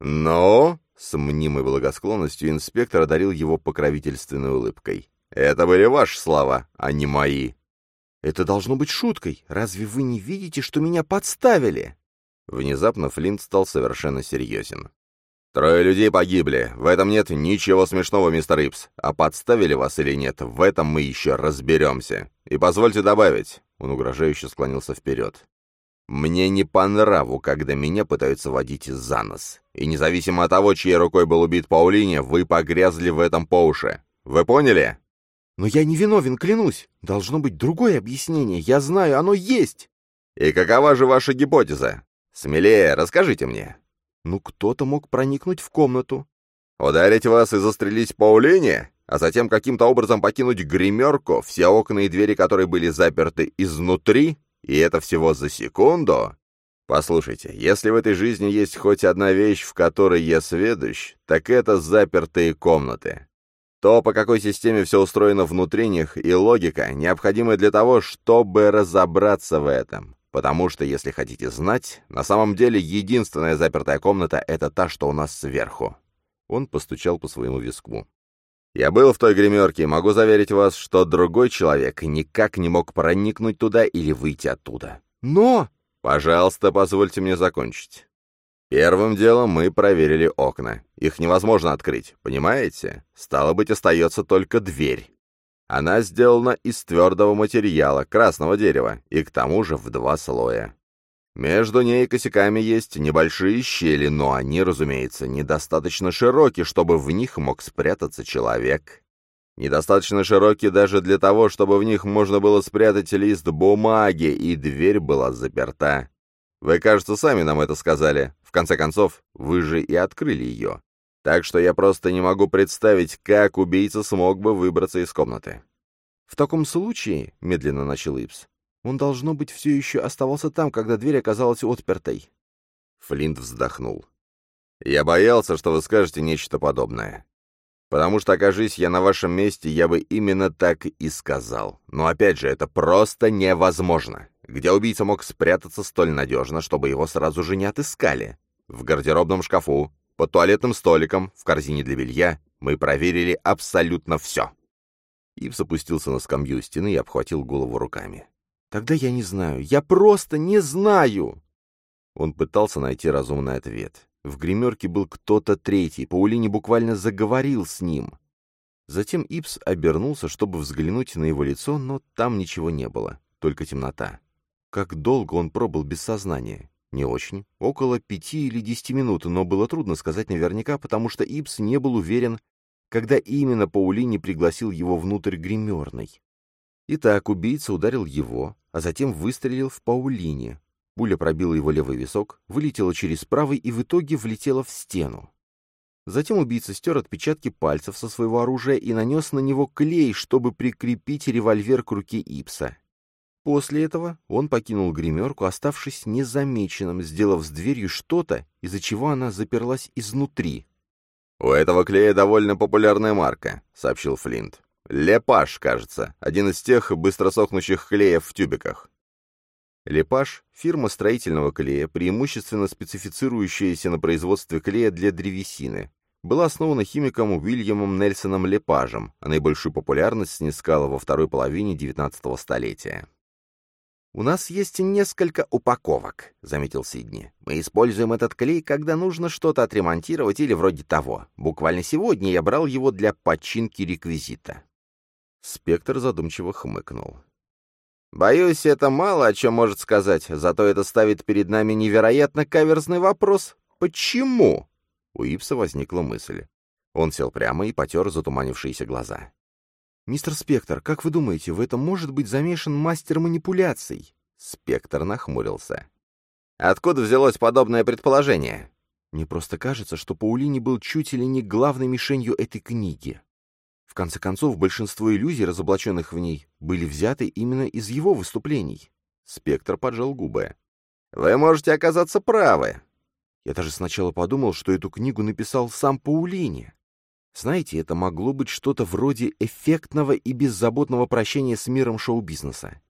Но, с мнимой благосклонностью инспектор одарил его покровительственной улыбкой. Это были ваши слова, а не мои. Это должно быть шуткой. Разве вы не видите, что меня подставили?» Внезапно Флинт стал совершенно серьезен. «Трое людей погибли. В этом нет ничего смешного, мистер Ипс. А подставили вас или нет, в этом мы еще разберемся. И позвольте добавить...» Он угрожающе склонился вперед. «Мне не по нраву, когда меня пытаются водить за нос. И независимо от того, чьей рукой был убит Паулине, вы погрязли в этом по уши. Вы поняли?» «Но я не виновен, клянусь. Должно быть другое объяснение. Я знаю, оно есть». «И какова же ваша гипотеза? Смелее, расскажите мне». «Ну, кто-то мог проникнуть в комнату». «Ударить вас и застрелить Паулине? А затем каким-то образом покинуть гримерку, все окна и двери которой были заперты изнутри? И это всего за секунду?» Послушайте, если в этой жизни есть хоть одна вещь, в которой я сведущ, так это запертые комнаты. То, по какой системе все устроено внутри них, и логика, необходимая для того, чтобы разобраться в этом. Потому что, если хотите знать, на самом деле единственная запертая комната — это та, что у нас сверху. Он постучал по своему виску. Я был в той гримерке и могу заверить вас, что другой человек никак не мог проникнуть туда или выйти оттуда. Но... Пожалуйста, позвольте мне закончить. Первым делом мы проверили окна. Их невозможно открыть, понимаете? Стало быть, остается только дверь. Она сделана из твердого материала, красного дерева, и к тому же в два слоя. Между ней и косяками есть небольшие щели, но они, разумеется, недостаточно широкие, чтобы в них мог спрятаться человек. Недостаточно широкие даже для того, чтобы в них можно было спрятать лист бумаги, и дверь была заперта. Вы, кажется, сами нам это сказали. В конце концов, вы же и открыли ее. Так что я просто не могу представить, как убийца смог бы выбраться из комнаты. «В таком случае», — медленно начал Ипс, — «он, должно быть, все еще оставался там, когда дверь оказалась отпертой». Флинт вздохнул. «Я боялся, что вы скажете нечто подобное. Потому что, окажись я на вашем месте, я бы именно так и сказал. Но опять же, это просто невозможно. Где убийца мог спрятаться столь надежно, чтобы его сразу же не отыскали? В гардеробном шкафу, под туалетным столиком, в корзине для белья. Мы проверили абсолютно все. Ивс опустился на скамью стены и обхватил голову руками. «Тогда я не знаю. Я просто не знаю!» Он пытался найти разумный ответ. В гримерке был кто-то третий. Паулини буквально заговорил с ним. Затем Ипс обернулся, чтобы взглянуть на его лицо, но там ничего не было, только темнота. Как долго он пробыл без сознания? Не очень. Около пяти или десяти минут, но было трудно сказать наверняка, потому что Ипс не был уверен, когда именно Паулини пригласил его внутрь гримерной. Итак, убийца ударил его, а затем выстрелил в Паулине. Пуля пробила его левый висок, вылетела через правый и в итоге влетела в стену. Затем убийца стер отпечатки пальцев со своего оружия и нанес на него клей, чтобы прикрепить револьвер к руке Ипса. После этого он покинул гримерку, оставшись незамеченным, сделав с дверью что-то, из-за чего она заперлась изнутри. «У этого клея довольно популярная марка», — сообщил Флинт. «Лепаш, кажется, один из тех быстросохнущих клеев в тюбиках». Лепаш – фирма строительного клея, преимущественно специфицирующаяся на производстве клея для древесины. Была основана химиком Уильямом Нельсоном Лепажем, а наибольшую популярность снискала во второй половине XIX столетия. «У нас есть несколько упаковок», — заметил Сидни. «Мы используем этот клей, когда нужно что-то отремонтировать или вроде того. Буквально сегодня я брал его для починки реквизита». Спектр задумчиво хмыкнул. Боюсь, это мало о чем может сказать, зато это ставит перед нами невероятно каверзный вопрос «Почему?». У Ипса возникла мысль. Он сел прямо и потер затуманившиеся глаза. «Мистер Спектр, как вы думаете, в этом может быть замешан мастер манипуляций?» Спектр нахмурился. «Откуда взялось подобное предположение?» «Мне просто кажется, что Паулини был чуть ли не главной мишенью этой книги конце концов, большинство иллюзий, разоблаченных в ней, были взяты именно из его выступлений. Спектр поджал губы. «Вы можете оказаться правы». Я даже сначала подумал, что эту книгу написал сам Паулини. Знаете, это могло быть что-то вроде эффектного и беззаботного прощения с миром шоу-бизнеса.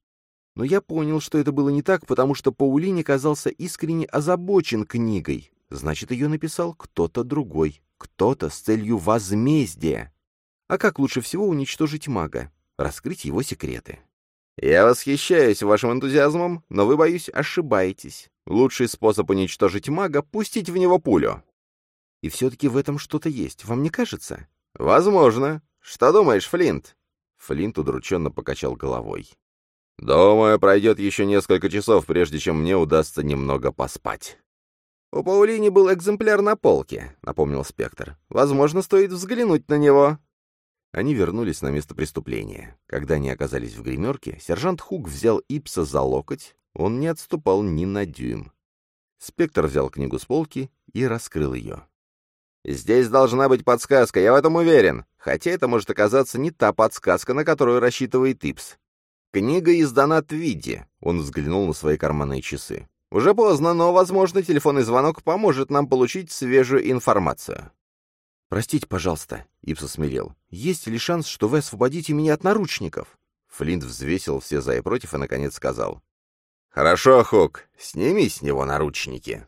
Но я понял, что это было не так, потому что Паулини казался искренне озабочен книгой. Значит, ее написал кто-то другой, кто-то с целью возмездия. А как лучше всего уничтожить мага? Раскрыть его секреты. Я восхищаюсь вашим энтузиазмом, но вы, боюсь, ошибаетесь. Лучший способ уничтожить мага — пустить в него пулю. И все-таки в этом что-то есть, вам не кажется? Возможно. Что думаешь, Флинт? Флинт удрученно покачал головой. «Думаю, пройдет еще несколько часов, прежде чем мне удастся немного поспать». «У Паулини был экземпляр на полке», — напомнил Спектр. «Возможно, стоит взглянуть на него». Они вернулись на место преступления. Когда они оказались в гримерке, сержант Хук взял Ипса за локоть, он не отступал ни на дюйм. Спектр взял книгу с полки и раскрыл ее. «Здесь должна быть подсказка, я в этом уверен, хотя это может оказаться не та подсказка, на которую рассчитывает Ипс. Книга издана Твиди», — он взглянул на свои карманные часы. «Уже поздно, но, возможно, телефонный звонок поможет нам получить свежую информацию». «Простите, пожалуйста», — Ипс смирел. «Есть ли шанс, что вы освободите меня от наручников?» Флинт взвесил все за и против и, наконец, сказал. «Хорошо, Хук, сними с него наручники».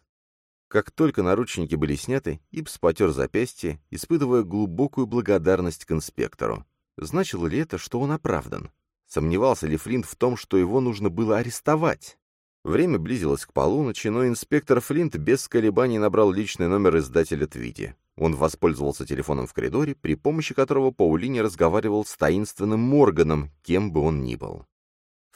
Как только наручники были сняты, Ипс потер запястье, испытывая глубокую благодарность к инспектору. Значило ли это, что он оправдан? Сомневался ли Флинт в том, что его нужно было арестовать? Время близилось к полуночи, но инспектор Флинт без колебаний набрал личный номер издателя Твити. Он воспользовался телефоном в коридоре, при помощи которого Паулини разговаривал с таинственным Морганом, кем бы он ни был.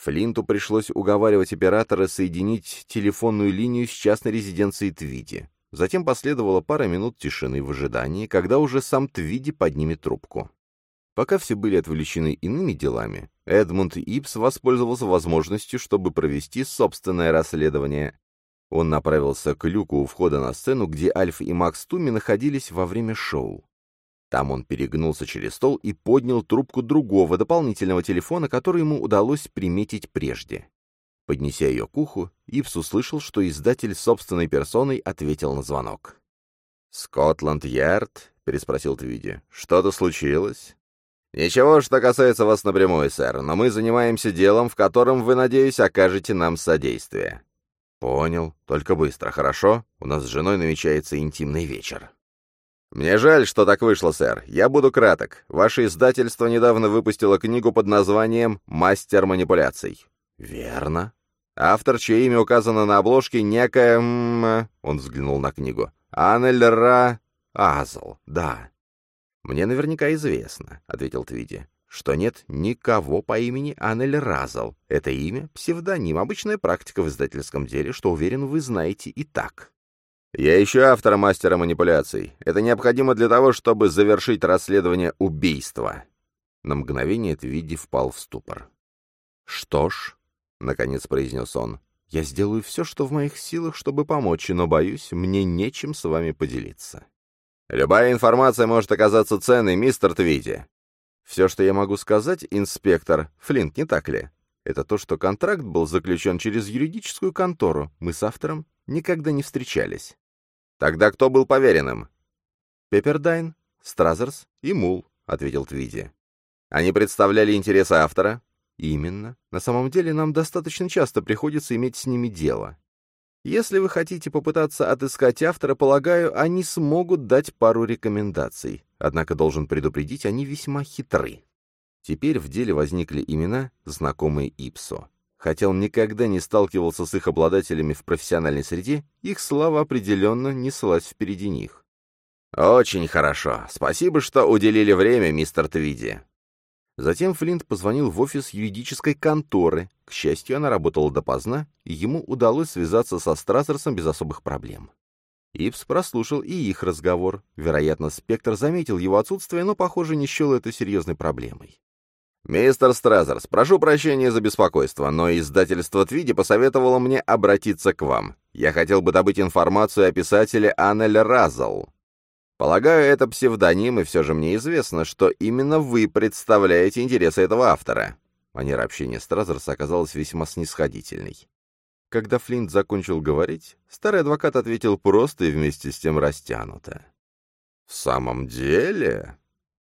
Флинту пришлось уговаривать оператора соединить телефонную линию с частной резиденцией Твиди. Затем последовала пара минут тишины в ожидании, когда уже сам Твиди поднимет трубку. Пока все были отвлечены иными делами, Эдмунд Ипс воспользовался возможностью, чтобы провести собственное расследование, он направился к люку у входа на сцену, где Альф и Макс Туми находились во время шоу. Там он перегнулся через стол и поднял трубку другого дополнительного телефона, который ему удалось приметить прежде. Поднеся ее к уху, Ипс услышал, что издатель собственной персоной ответил на звонок. «Скотланд-Ярд?» — переспросил Твиди. «Что-то случилось?» «Ничего, что касается вас напрямую, сэр, но мы занимаемся делом, в котором вы, надеюсь, окажете нам содействие. «Понял. Только быстро, хорошо? У нас с женой намечается интимный вечер». «Мне жаль, что так вышло, сэр. Я буду краток. Ваше издательство недавно выпустило книгу под названием «Мастер манипуляций». «Верно». Автор, чье имя указано на обложке, некая... Он взглянул на книгу. «Аннель Ра... Азл, да». «Мне наверняка известно», — ответил Твиди что нет никого по имени Аннель Разал. Это имя — псевдоним, обычная практика в издательском деле, что, уверен, вы знаете и так. Я ищу автора мастера манипуляций. Это необходимо для того, чтобы завершить расследование убийства. На мгновение Твиди впал в ступор. «Что ж», — наконец произнес он, — «я сделаю все, что в моих силах, чтобы помочь, но, боюсь, мне нечем с вами поделиться». «Любая информация может оказаться ценной, мистер Твиди. Все, что я могу сказать, инспектор, Флинт, не так ли? Это то, что контракт был заключен через юридическую контору. Мы с автором никогда не встречались. Тогда кто был поверенным? Пеппердайн, Стразерс и Мул, ответил Твиди. Они представляли интересы автора? Именно. На самом деле нам достаточно часто приходится иметь с ними дело. Если вы хотите попытаться отыскать автора, полагаю, они смогут дать пару рекомендаций. Однако, должен предупредить, они весьма хитры. Теперь в деле возникли имена, знакомые Ипсо. Хотя он никогда не сталкивался с их обладателями в профессиональной среде, их слава определенно неслась впереди них. «Очень хорошо. Спасибо, что уделили время, мистер Твиди». Затем Флинт позвонил в офис юридической конторы. К счастью, она работала допоздна, и ему удалось связаться со Страсерсом без особых проблем. Ипс прослушал и их разговор. Вероятно, Спектр заметил его отсутствие, но, похоже, не счел это серьезной проблемой. «Мистер Стразерс, прошу прощения за беспокойство, но издательство Твиди посоветовало мне обратиться к вам. Я хотел бы добыть информацию о писателе Аннель Разл. Полагаю, это псевдоним, и все же мне известно, что именно вы представляете интересы этого автора». Манера общения Стразерса оказалась весьма снисходительной. Когда Флинт закончил говорить, старый адвокат ответил просто и вместе с тем растянуто. «В самом деле...»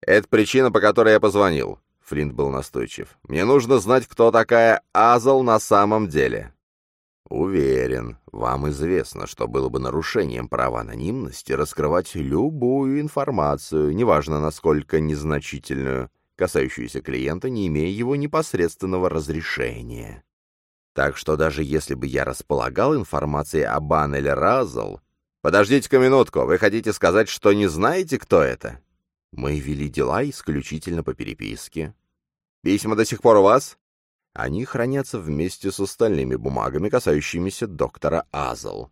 «Это причина, по которой я позвонил. Флинт был настойчив. «Мне нужно знать, кто такая Азл на самом деле». «Уверен, вам известно, что было бы нарушением права анонимности раскрывать любую информацию, неважно насколько незначительную, касающуюся клиента, не имея его непосредственного разрешения. Так что даже если бы я располагал информацией об Аннеле Разл... Подождите-ка минутку, вы хотите сказать, что не знаете, кто это? Мы вели дела исключительно по переписке. Письма до сих пор у вас? Они хранятся вместе с остальными бумагами, касающимися доктора Азл.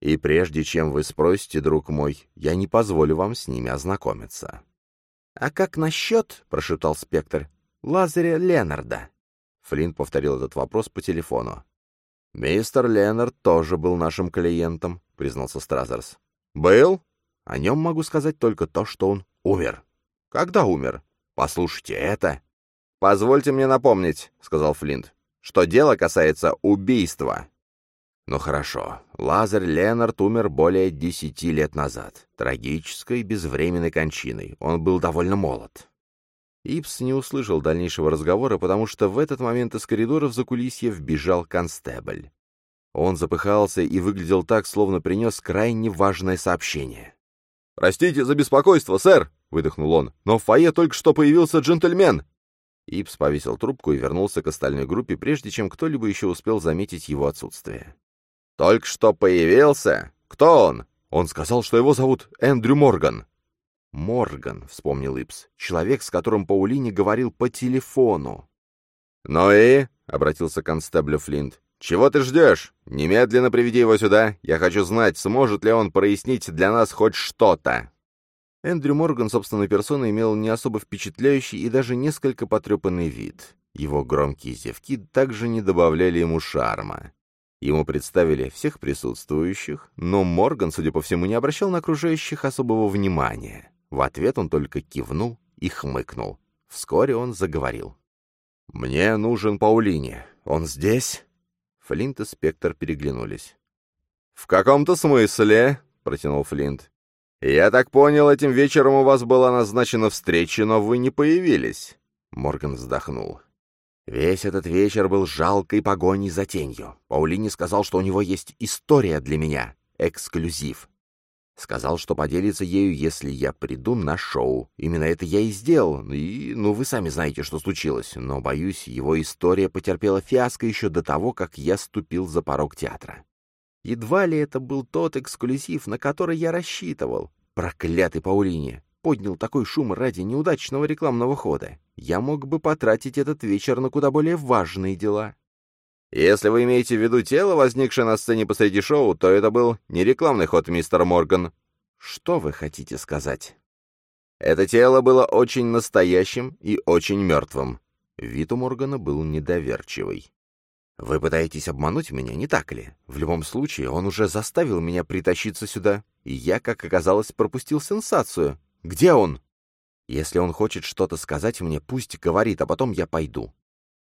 И прежде чем вы спросите, друг мой, я не позволю вам с ними ознакомиться. — А как насчет, — прошептал Спектр, — Лазаря Ленарда? Флинт повторил этот вопрос по телефону. «Мистер Ленард тоже был нашим клиентом», — признался Стразерс. «Был? О нем могу сказать только то, что он умер». «Когда умер?» «Послушайте, это...» «Позвольте мне напомнить», — сказал Флинт, — «что дело касается убийства». «Ну хорошо. Лазарь Ленард умер более десяти лет назад. Трагической, безвременной кончиной. Он был довольно молод». Ипс не услышал дальнейшего разговора, потому что в этот момент из коридора в закулисье вбежал констебль. Он запыхался и выглядел так, словно принес крайне важное сообщение. «Простите за беспокойство, сэр!» — выдохнул он. «Но в фойе только что появился джентльмен!» Ипс повесил трубку и вернулся к остальной группе, прежде чем кто-либо еще успел заметить его отсутствие. «Только что появился? Кто он?» «Он сказал, что его зовут Эндрю Морган». «Морган», — вспомнил Ипс, — «человек, с которым Паулини говорил по телефону». «Ну и?» — обратился к констеблю Флинт. «Чего ты ждешь? Немедленно приведи его сюда. Я хочу знать, сможет ли он прояснить для нас хоть что-то». Эндрю Морган собственной персоной имел не особо впечатляющий и даже несколько потрепанный вид. Его громкие зевки также не добавляли ему шарма. Ему представили всех присутствующих, но Морган, судя по всему, не обращал на окружающих особого внимания. В ответ он только кивнул и хмыкнул. Вскоре он заговорил. «Мне нужен Паулини. Он здесь?» Флинт и Спектр переглянулись. «В каком-то смысле», — протянул Флинт. «Я так понял, этим вечером у вас была назначена встреча, но вы не появились». Морган вздохнул. Весь этот вечер был жалкой погоней за тенью. Паулини сказал, что у него есть история для меня, эксклюзив. Сказал, что поделится ею, если я приду на шоу. Именно это я и сделал. И, ну, вы сами знаете, что случилось. Но, боюсь, его история потерпела фиаско еще до того, как я ступил за порог театра. Едва ли это был тот эксклюзив, на который я рассчитывал. Проклятый Паулини! Поднял такой шум ради неудачного рекламного хода. Я мог бы потратить этот вечер на куда более важные дела. Если вы имеете в виду тело, возникшее на сцене посреди шоу, то это был не рекламный ход, мистер Морган. Что вы хотите сказать? Это тело было очень настоящим и очень мертвым. Вид у Моргана был недоверчивый. Вы пытаетесь обмануть меня, не так ли? В любом случае, он уже заставил меня притащиться сюда, и я, как оказалось, пропустил сенсацию. Где он? Если он хочет что-то сказать мне, пусть говорит, а потом я пойду.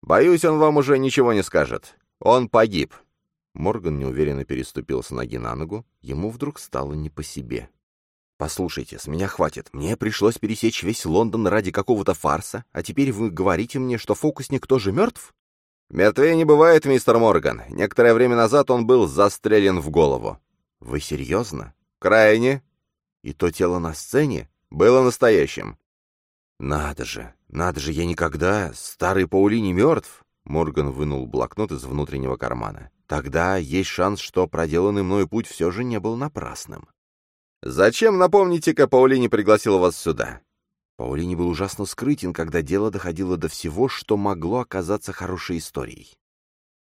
Боюсь, он вам уже ничего не скажет. Он погиб. Морган неуверенно переступил с ноги на ногу. Ему вдруг стало не по себе. «Послушайте, с меня хватит. Мне пришлось пересечь весь Лондон ради какого-то фарса, а теперь вы говорите мне, что фокусник тоже мертв?» «Мертвее не бывает, мистер Морган. Некоторое время назад он был застрелен в голову». «Вы серьезно?» «Крайне». «И то тело на сцене?» «Было настоящим». «Надо же, надо же, я никогда... Старый Паулини мертв?» Морган вынул блокнот из внутреннего кармана. «Тогда есть шанс, что проделанный мною путь все же не был напрасным». «Зачем, напомните-ка, Паулини пригласил вас сюда?» Паулини был ужасно скрытен, когда дело доходило до всего, что могло оказаться хорошей историей.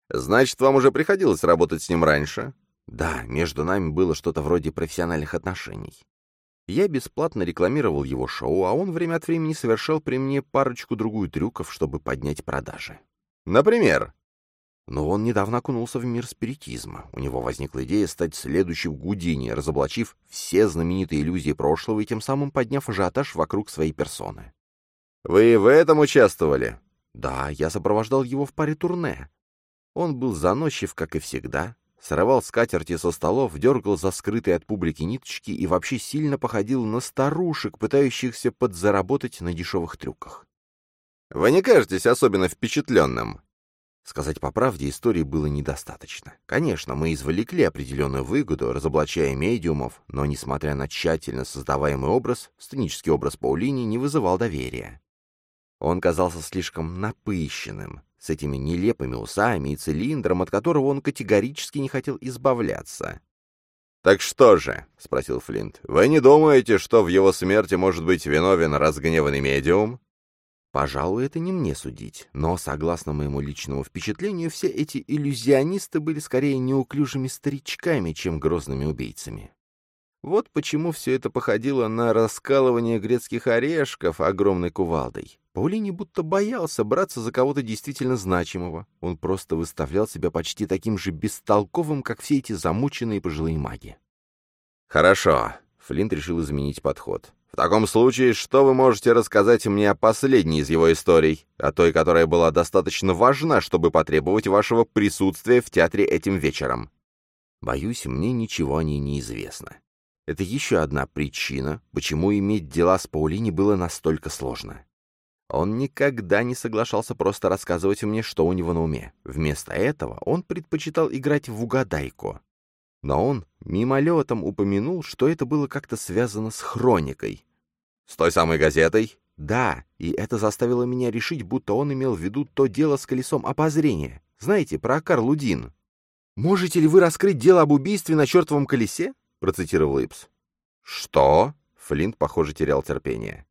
«Значит, вам уже приходилось работать с ним раньше?» «Да, между нами было что-то вроде профессиональных отношений. Я бесплатно рекламировал его шоу, а он время от времени совершал при мне парочку-другую трюков, чтобы поднять продажи. Например? Но он недавно окунулся в мир спиритизма. У него возникла идея стать следующим Гудини, разоблачив все знаменитые иллюзии прошлого и тем самым подняв ажиотаж вокруг своей персоны. «Вы в этом участвовали?» «Да, я сопровождал его в паре турне. Он был заносчив, как и всегда, срывал скатерти со столов, дергал за скрытые от публики ниточки и вообще сильно походил на старушек, пытающихся подзаработать на дешевых трюках. «Вы не кажетесь особенно впечатленным?» Сказать по правде, истории было недостаточно. Конечно, мы извлекли определенную выгоду, разоблачая медиумов, но, несмотря на тщательно создаваемый образ, сценический образ Паулини не вызывал доверия. Он казался слишком напыщенным, с этими нелепыми усами и цилиндром, от которого он категорически не хотел избавляться. «Так что же?» — спросил Флинт. «Вы не думаете, что в его смерти может быть виновен разгневанный медиум?» Пожалуй, это не мне судить, но, согласно моему личному впечатлению, все эти иллюзионисты были скорее неуклюжими старичками, чем грозными убийцами. Вот почему все это походило на раскалывание грецких орешков огромной кувалдой. Паулини будто боялся браться за кого-то действительно значимого. Он просто выставлял себя почти таким же бестолковым, как все эти замученные пожилые маги. «Хорошо», — Флинт решил изменить подход. В таком случае, что вы можете рассказать мне о последней из его историй, о той, которая была достаточно важна, чтобы потребовать вашего присутствия в театре этим вечером? Боюсь, мне ничего о ней не известно. Это еще одна причина, почему иметь дела с Паулини было настолько сложно. Он никогда не соглашался просто рассказывать мне, что у него на уме. Вместо этого он предпочитал играть в угадайку. Но он мимолетом упомянул, что это было как-то связано с хроникой. «С той самой газетой?» «Да, и это заставило меня решить, будто он имел в виду то дело с колесом опозрения. Знаете, про Карлу Дин». «Можете ли вы раскрыть дело об убийстве на чертовом колесе?» — процитировал Ипс. «Что?» — Флинт, похоже, терял терпение.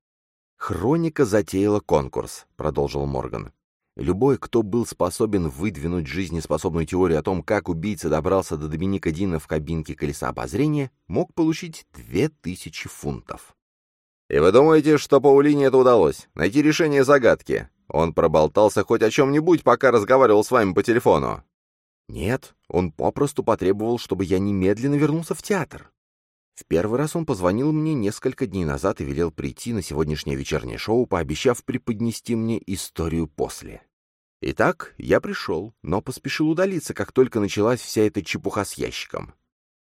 «Хроника затеяла конкурс», — продолжил Морган. Любой, кто был способен выдвинуть жизнеспособную теорию о том, как убийца добрался до Доминика Дина в кабинке колеса обозрения, мог получить две тысячи фунтов. «И вы думаете, что Паулине это удалось? Найти решение загадки? Он проболтался хоть о чем-нибудь, пока разговаривал с вами по телефону?» «Нет, он попросту потребовал, чтобы я немедленно вернулся в театр. В первый раз он позвонил мне несколько дней назад и велел прийти на сегодняшнее вечернее шоу, пообещав преподнести мне историю после. Итак, я пришел, но поспешил удалиться, как только началась вся эта чепуха с ящиком.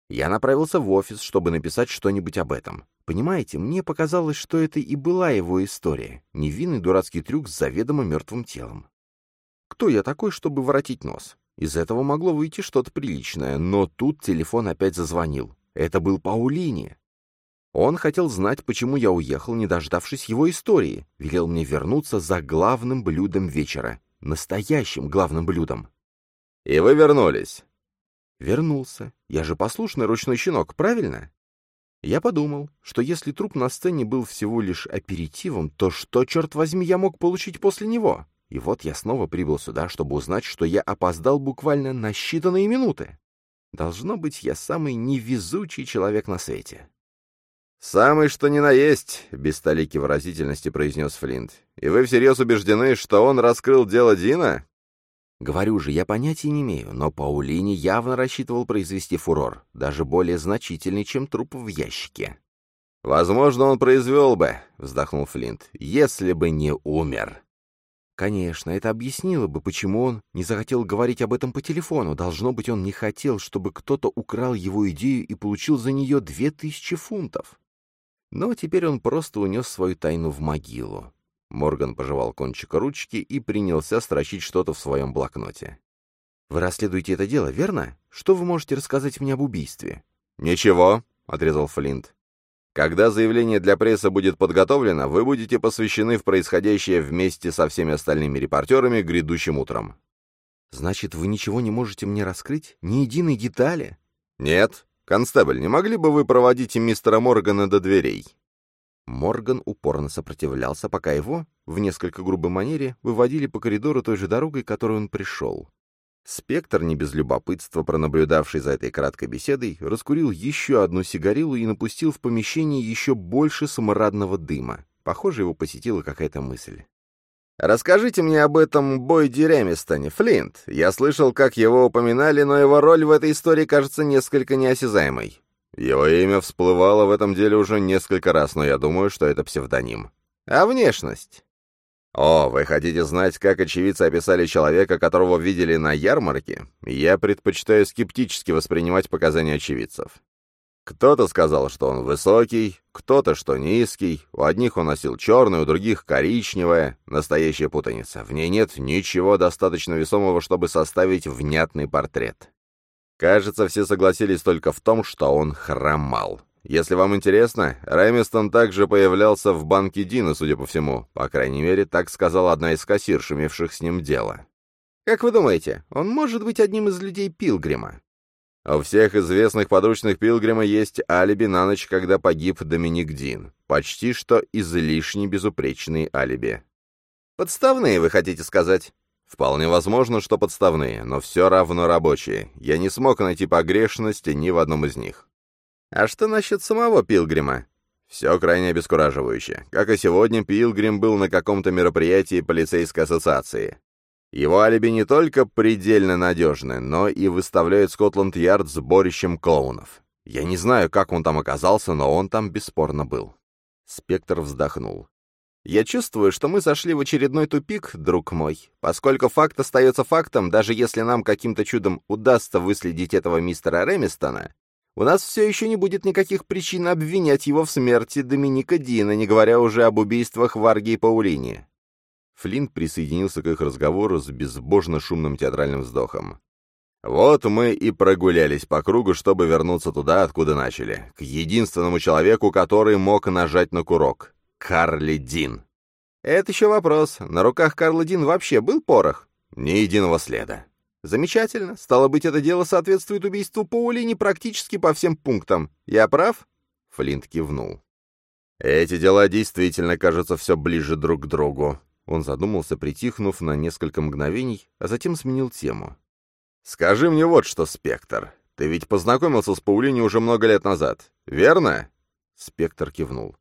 Я направился в офис, чтобы написать что-нибудь об этом. Понимаете, мне показалось, что это и была его история, невинный дурацкий трюк с заведомо мертвым телом. Кто я такой, чтобы воротить нос? Из этого могло выйти что-то приличное, но тут телефон опять зазвонил. Это был Паулини. Он хотел знать, почему я уехал, не дождавшись его истории, велел мне вернуться за главным блюдом вечера, настоящим главным блюдом. «И вы вернулись?» «Вернулся. Я же послушный ручной щенок, правильно?» Я подумал, что если труп на сцене был всего лишь аперитивом, то что, черт возьми, я мог получить после него? И вот я снова прибыл сюда, чтобы узнать, что я опоздал буквально на считанные минуты. Должно быть, я самый невезучий человек на свете. «Самый что ни на есть», — без столики выразительности произнес Флинт. «И вы всерьез убеждены, что он раскрыл дело Дина?» Говорю же, я понятия не имею, но Паулини явно рассчитывал произвести фурор, даже более значительный, чем труп в ящике. «Возможно, он произвел бы», — вздохнул Флинт, — «если бы не умер». Конечно, это объяснило бы, почему он не захотел говорить об этом по телефону. Должно быть, он не хотел, чтобы кто-то украл его идею и получил за нее две тысячи фунтов. Но теперь он просто унес свою тайну в могилу. Морган пожевал кончик ручки и принялся строчить что-то в своем блокноте. «Вы расследуете это дело, верно? Что вы можете рассказать мне об убийстве?» «Ничего», — отрезал Флинт. «Когда заявление для прессы будет подготовлено, вы будете посвящены в происходящее вместе со всеми остальными репортерами грядущим утром». «Значит, вы ничего не можете мне раскрыть? Ни единой детали?» «Нет. Констебль, не могли бы вы проводить мистера Моргана до дверей?» Морган упорно сопротивлялся, пока его, в несколько грубой манере, выводили по коридору той же дорогой, которой он пришел. Спектр, не без любопытства пронаблюдавший за этой краткой беседой, раскурил еще одну сигарилу и напустил в помещение еще больше смрадного дыма. Похоже, его посетила какая-то мысль. «Расскажите мне об этом Бойде Ремистоне, Флинт. Я слышал, как его упоминали, но его роль в этой истории кажется несколько неосязаемой. Его имя всплывало в этом деле уже несколько раз, но я думаю, что это псевдоним. А внешность? О, вы хотите знать, как очевидцы описали человека, которого видели на ярмарке? Я предпочитаю скептически воспринимать показания очевидцев. Кто-то сказал, что он высокий, кто-то, что низкий, у одних он носил черное, у других коричневое. Настоящая путаница. В ней нет ничего достаточно весомого, чтобы составить внятный портрет. Кажется, все согласились только в том, что он хромал. Если вам интересно, Рэмистон также появлялся в банке Дина, судя по всему. По крайней мере, так сказала одна из кассирш, имевших с ним дело. Как вы думаете, он может быть одним из людей Пилгрима? У всех известных подручных Пилгрима есть алиби на ночь, когда погиб Доминик Дин. Почти что излишне безупречные алиби. Подставные, вы хотите сказать? Вполне возможно, что подставные, но все равно рабочие. Я не смог найти погрешности ни в одном из них. А что насчет самого Пилгрима? Все крайне обескураживающе. Как и сегодня, Пилгрим был на каком-то мероприятии полицейской ассоциации. Его алиби не только предельно надежны, но и выставляют Скотланд-Ярд сборищем клоунов. Я не знаю, как он там оказался, но он там бесспорно был. Спектр вздохнул. Я чувствую, что мы зашли в очередной тупик, друг мой. Поскольку факт остается фактом, даже если нам каким-то чудом удастся выследить этого мистера Ремистона, у нас все еще не будет никаких причин обвинять его в смерти Доминика Дина, не говоря уже об убийствах Варги и Паулини. Флинт присоединился к их разговору с безбожно шумным театральным вздохом. «Вот мы и прогулялись по кругу, чтобы вернуться туда, откуда начали, к единственному человеку, который мог нажать на курок. Карли Дин. Это еще вопрос. На руках Карла Дин вообще был порох? Ни единого следа. Замечательно. Стало быть, это дело соответствует убийству Паулини практически по всем пунктам. Я прав? Флинт кивнул. Эти дела действительно кажутся все ближе друг к другу. Он задумался, притихнув на несколько мгновений, а затем сменил тему. «Скажи мне вот что, Спектр. Ты ведь познакомился с Паулини уже много лет назад, верно?» Спектр кивнул.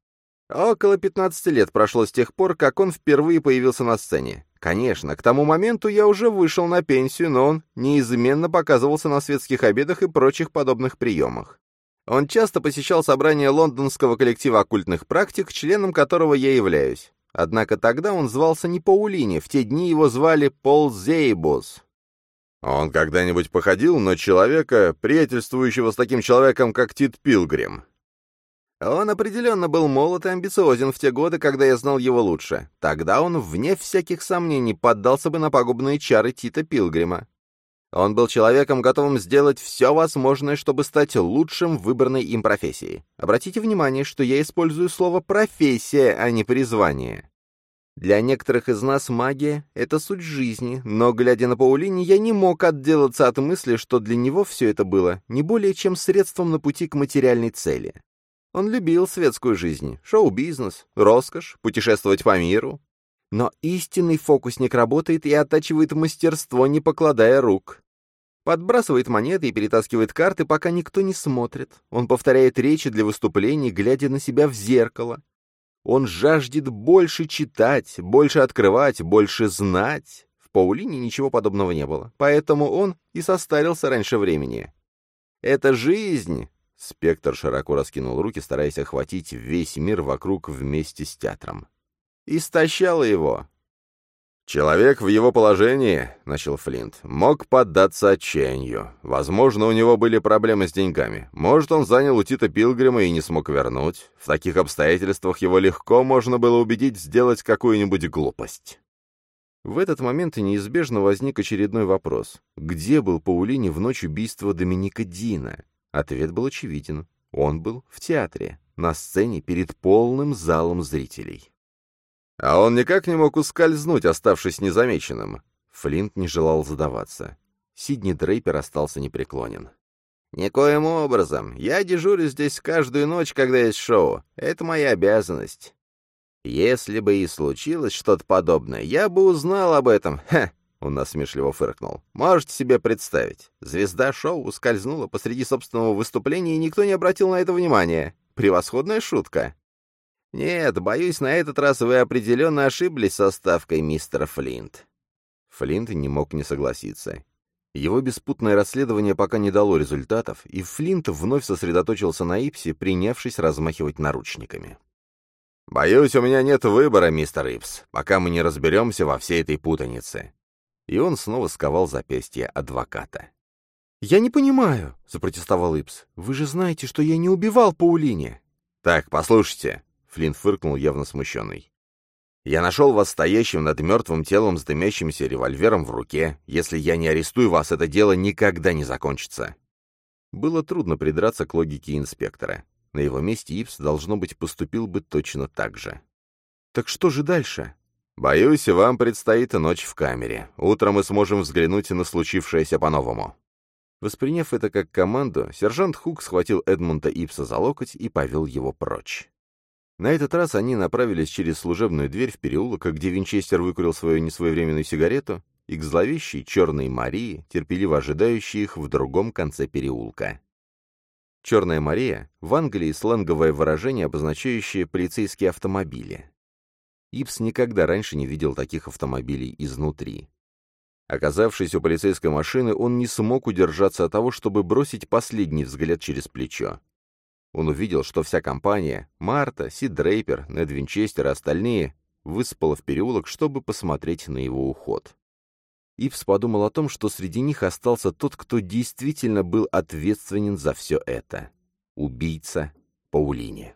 Около 15 лет прошло с тех пор, как он впервые появился на сцене. Конечно, к тому моменту я уже вышел на пенсию, но он неизменно показывался на светских обедах и прочих подобных приемах. Он часто посещал собрания лондонского коллектива оккультных практик, членом которого я являюсь. Однако тогда он звался не Паулини, в те дни его звали Пол Зейбус. Он когда-нибудь походил на человека, приятельствующего с таким человеком, как Тит Пилгрим? Он определенно был молод и амбициозен в те годы, когда я знал его лучше. Тогда он, вне всяких сомнений, поддался бы на пагубные чары Тита Пилгрима. Он был человеком, готовым сделать все возможное, чтобы стать лучшим в выбранной им профессии. Обратите внимание, что я использую слово «профессия», а не «призвание». Для некоторых из нас магия — это суть жизни, но, глядя на Паулини, я не мог отделаться от мысли, что для него все это было не более чем средством на пути к материальной цели. Он любил светскую жизнь, шоу-бизнес, роскошь, путешествовать по миру. Но истинный фокусник работает и оттачивает мастерство, не покладая рук. Подбрасывает монеты и перетаскивает карты, пока никто не смотрит. Он повторяет речи для выступлений, глядя на себя в зеркало. Он жаждет больше читать, больше открывать, больше знать. В Паулине ничего подобного не было, поэтому он и состарился раньше времени. Это жизнь, Спектр широко раскинул руки, стараясь охватить весь мир вокруг вместе с театром. Истощало его. «Человек в его положении, — начал Флинт, — мог поддаться отчаянию. Возможно, у него были проблемы с деньгами. Может, он занял у Тита Пилгрима и не смог вернуть. В таких обстоятельствах его легко можно было убедить сделать какую-нибудь глупость». В этот момент неизбежно возник очередной вопрос. Где был Паулини в ночь убийства Доминика Дина? Ответ был очевиден. Он был в театре, на сцене перед полным залом зрителей. А он никак не мог ускользнуть, оставшись незамеченным. Флинт не желал задаваться. Сидни Дрейпер остался непреклонен. «Никоим образом. Я дежурю здесь каждую ночь, когда есть шоу. Это моя обязанность. Если бы и случилось что-то подобное, я бы узнал об этом. Ха!» Он насмешливо фыркнул. «Можете себе представить. Звезда шоу ускользнула посреди собственного выступления, и никто не обратил на это внимания. Превосходная шутка. «Нет, боюсь, на этот раз вы определенно ошиблись со ставкой, мистер Флинт». Флинт не мог не согласиться. Его беспутное расследование пока не дало результатов, и Флинт вновь сосредоточился на Ипсе, принявшись размахивать наручниками. «Боюсь, у меня нет выбора, мистер Ипс, пока мы не разберемся во всей этой путанице». И он снова сковал запястье адвоката. «Я не понимаю», — запротестовал Ипс. «Вы же знаете, что я не убивал Паулине». «Так, послушайте», Флинт фыркнул, явно смущенный. «Я нашел вас стоящим над мертвым телом с дымящимся револьвером в руке. Если я не арестую вас, это дело никогда не закончится». Было трудно придраться к логике инспектора. На его месте Ипс, должно быть, поступил бы точно так же. «Так что же дальше?» «Боюсь, вам предстоит ночь в камере. Утром мы сможем взглянуть на случившееся по-новому». Восприняв это как команду, сержант Хук схватил Эдмунда Ипса за локоть и повел его прочь. На этот раз они направились через служебную дверь в переулок, где Винчестер выкурил свою несвоевременную сигарету, и к зловещей черной Марии, терпеливо ожидающей их в другом конце переулка. Черная Мария — в Англии сленговое выражение, обозначающее полицейские автомобили. Ипс никогда раньше не видел таких автомобилей изнутри. Оказавшись у полицейской машины, он не смог удержаться от того, чтобы бросить последний взгляд через плечо. Он увидел, что вся компания — Марта, Сид Дрейпер, Нед Винчестер и остальные — выспала в переулок, чтобы посмотреть на его уход. Ипс подумал о том, что среди них остался тот, кто действительно был ответственен за все это — убийца Паулини.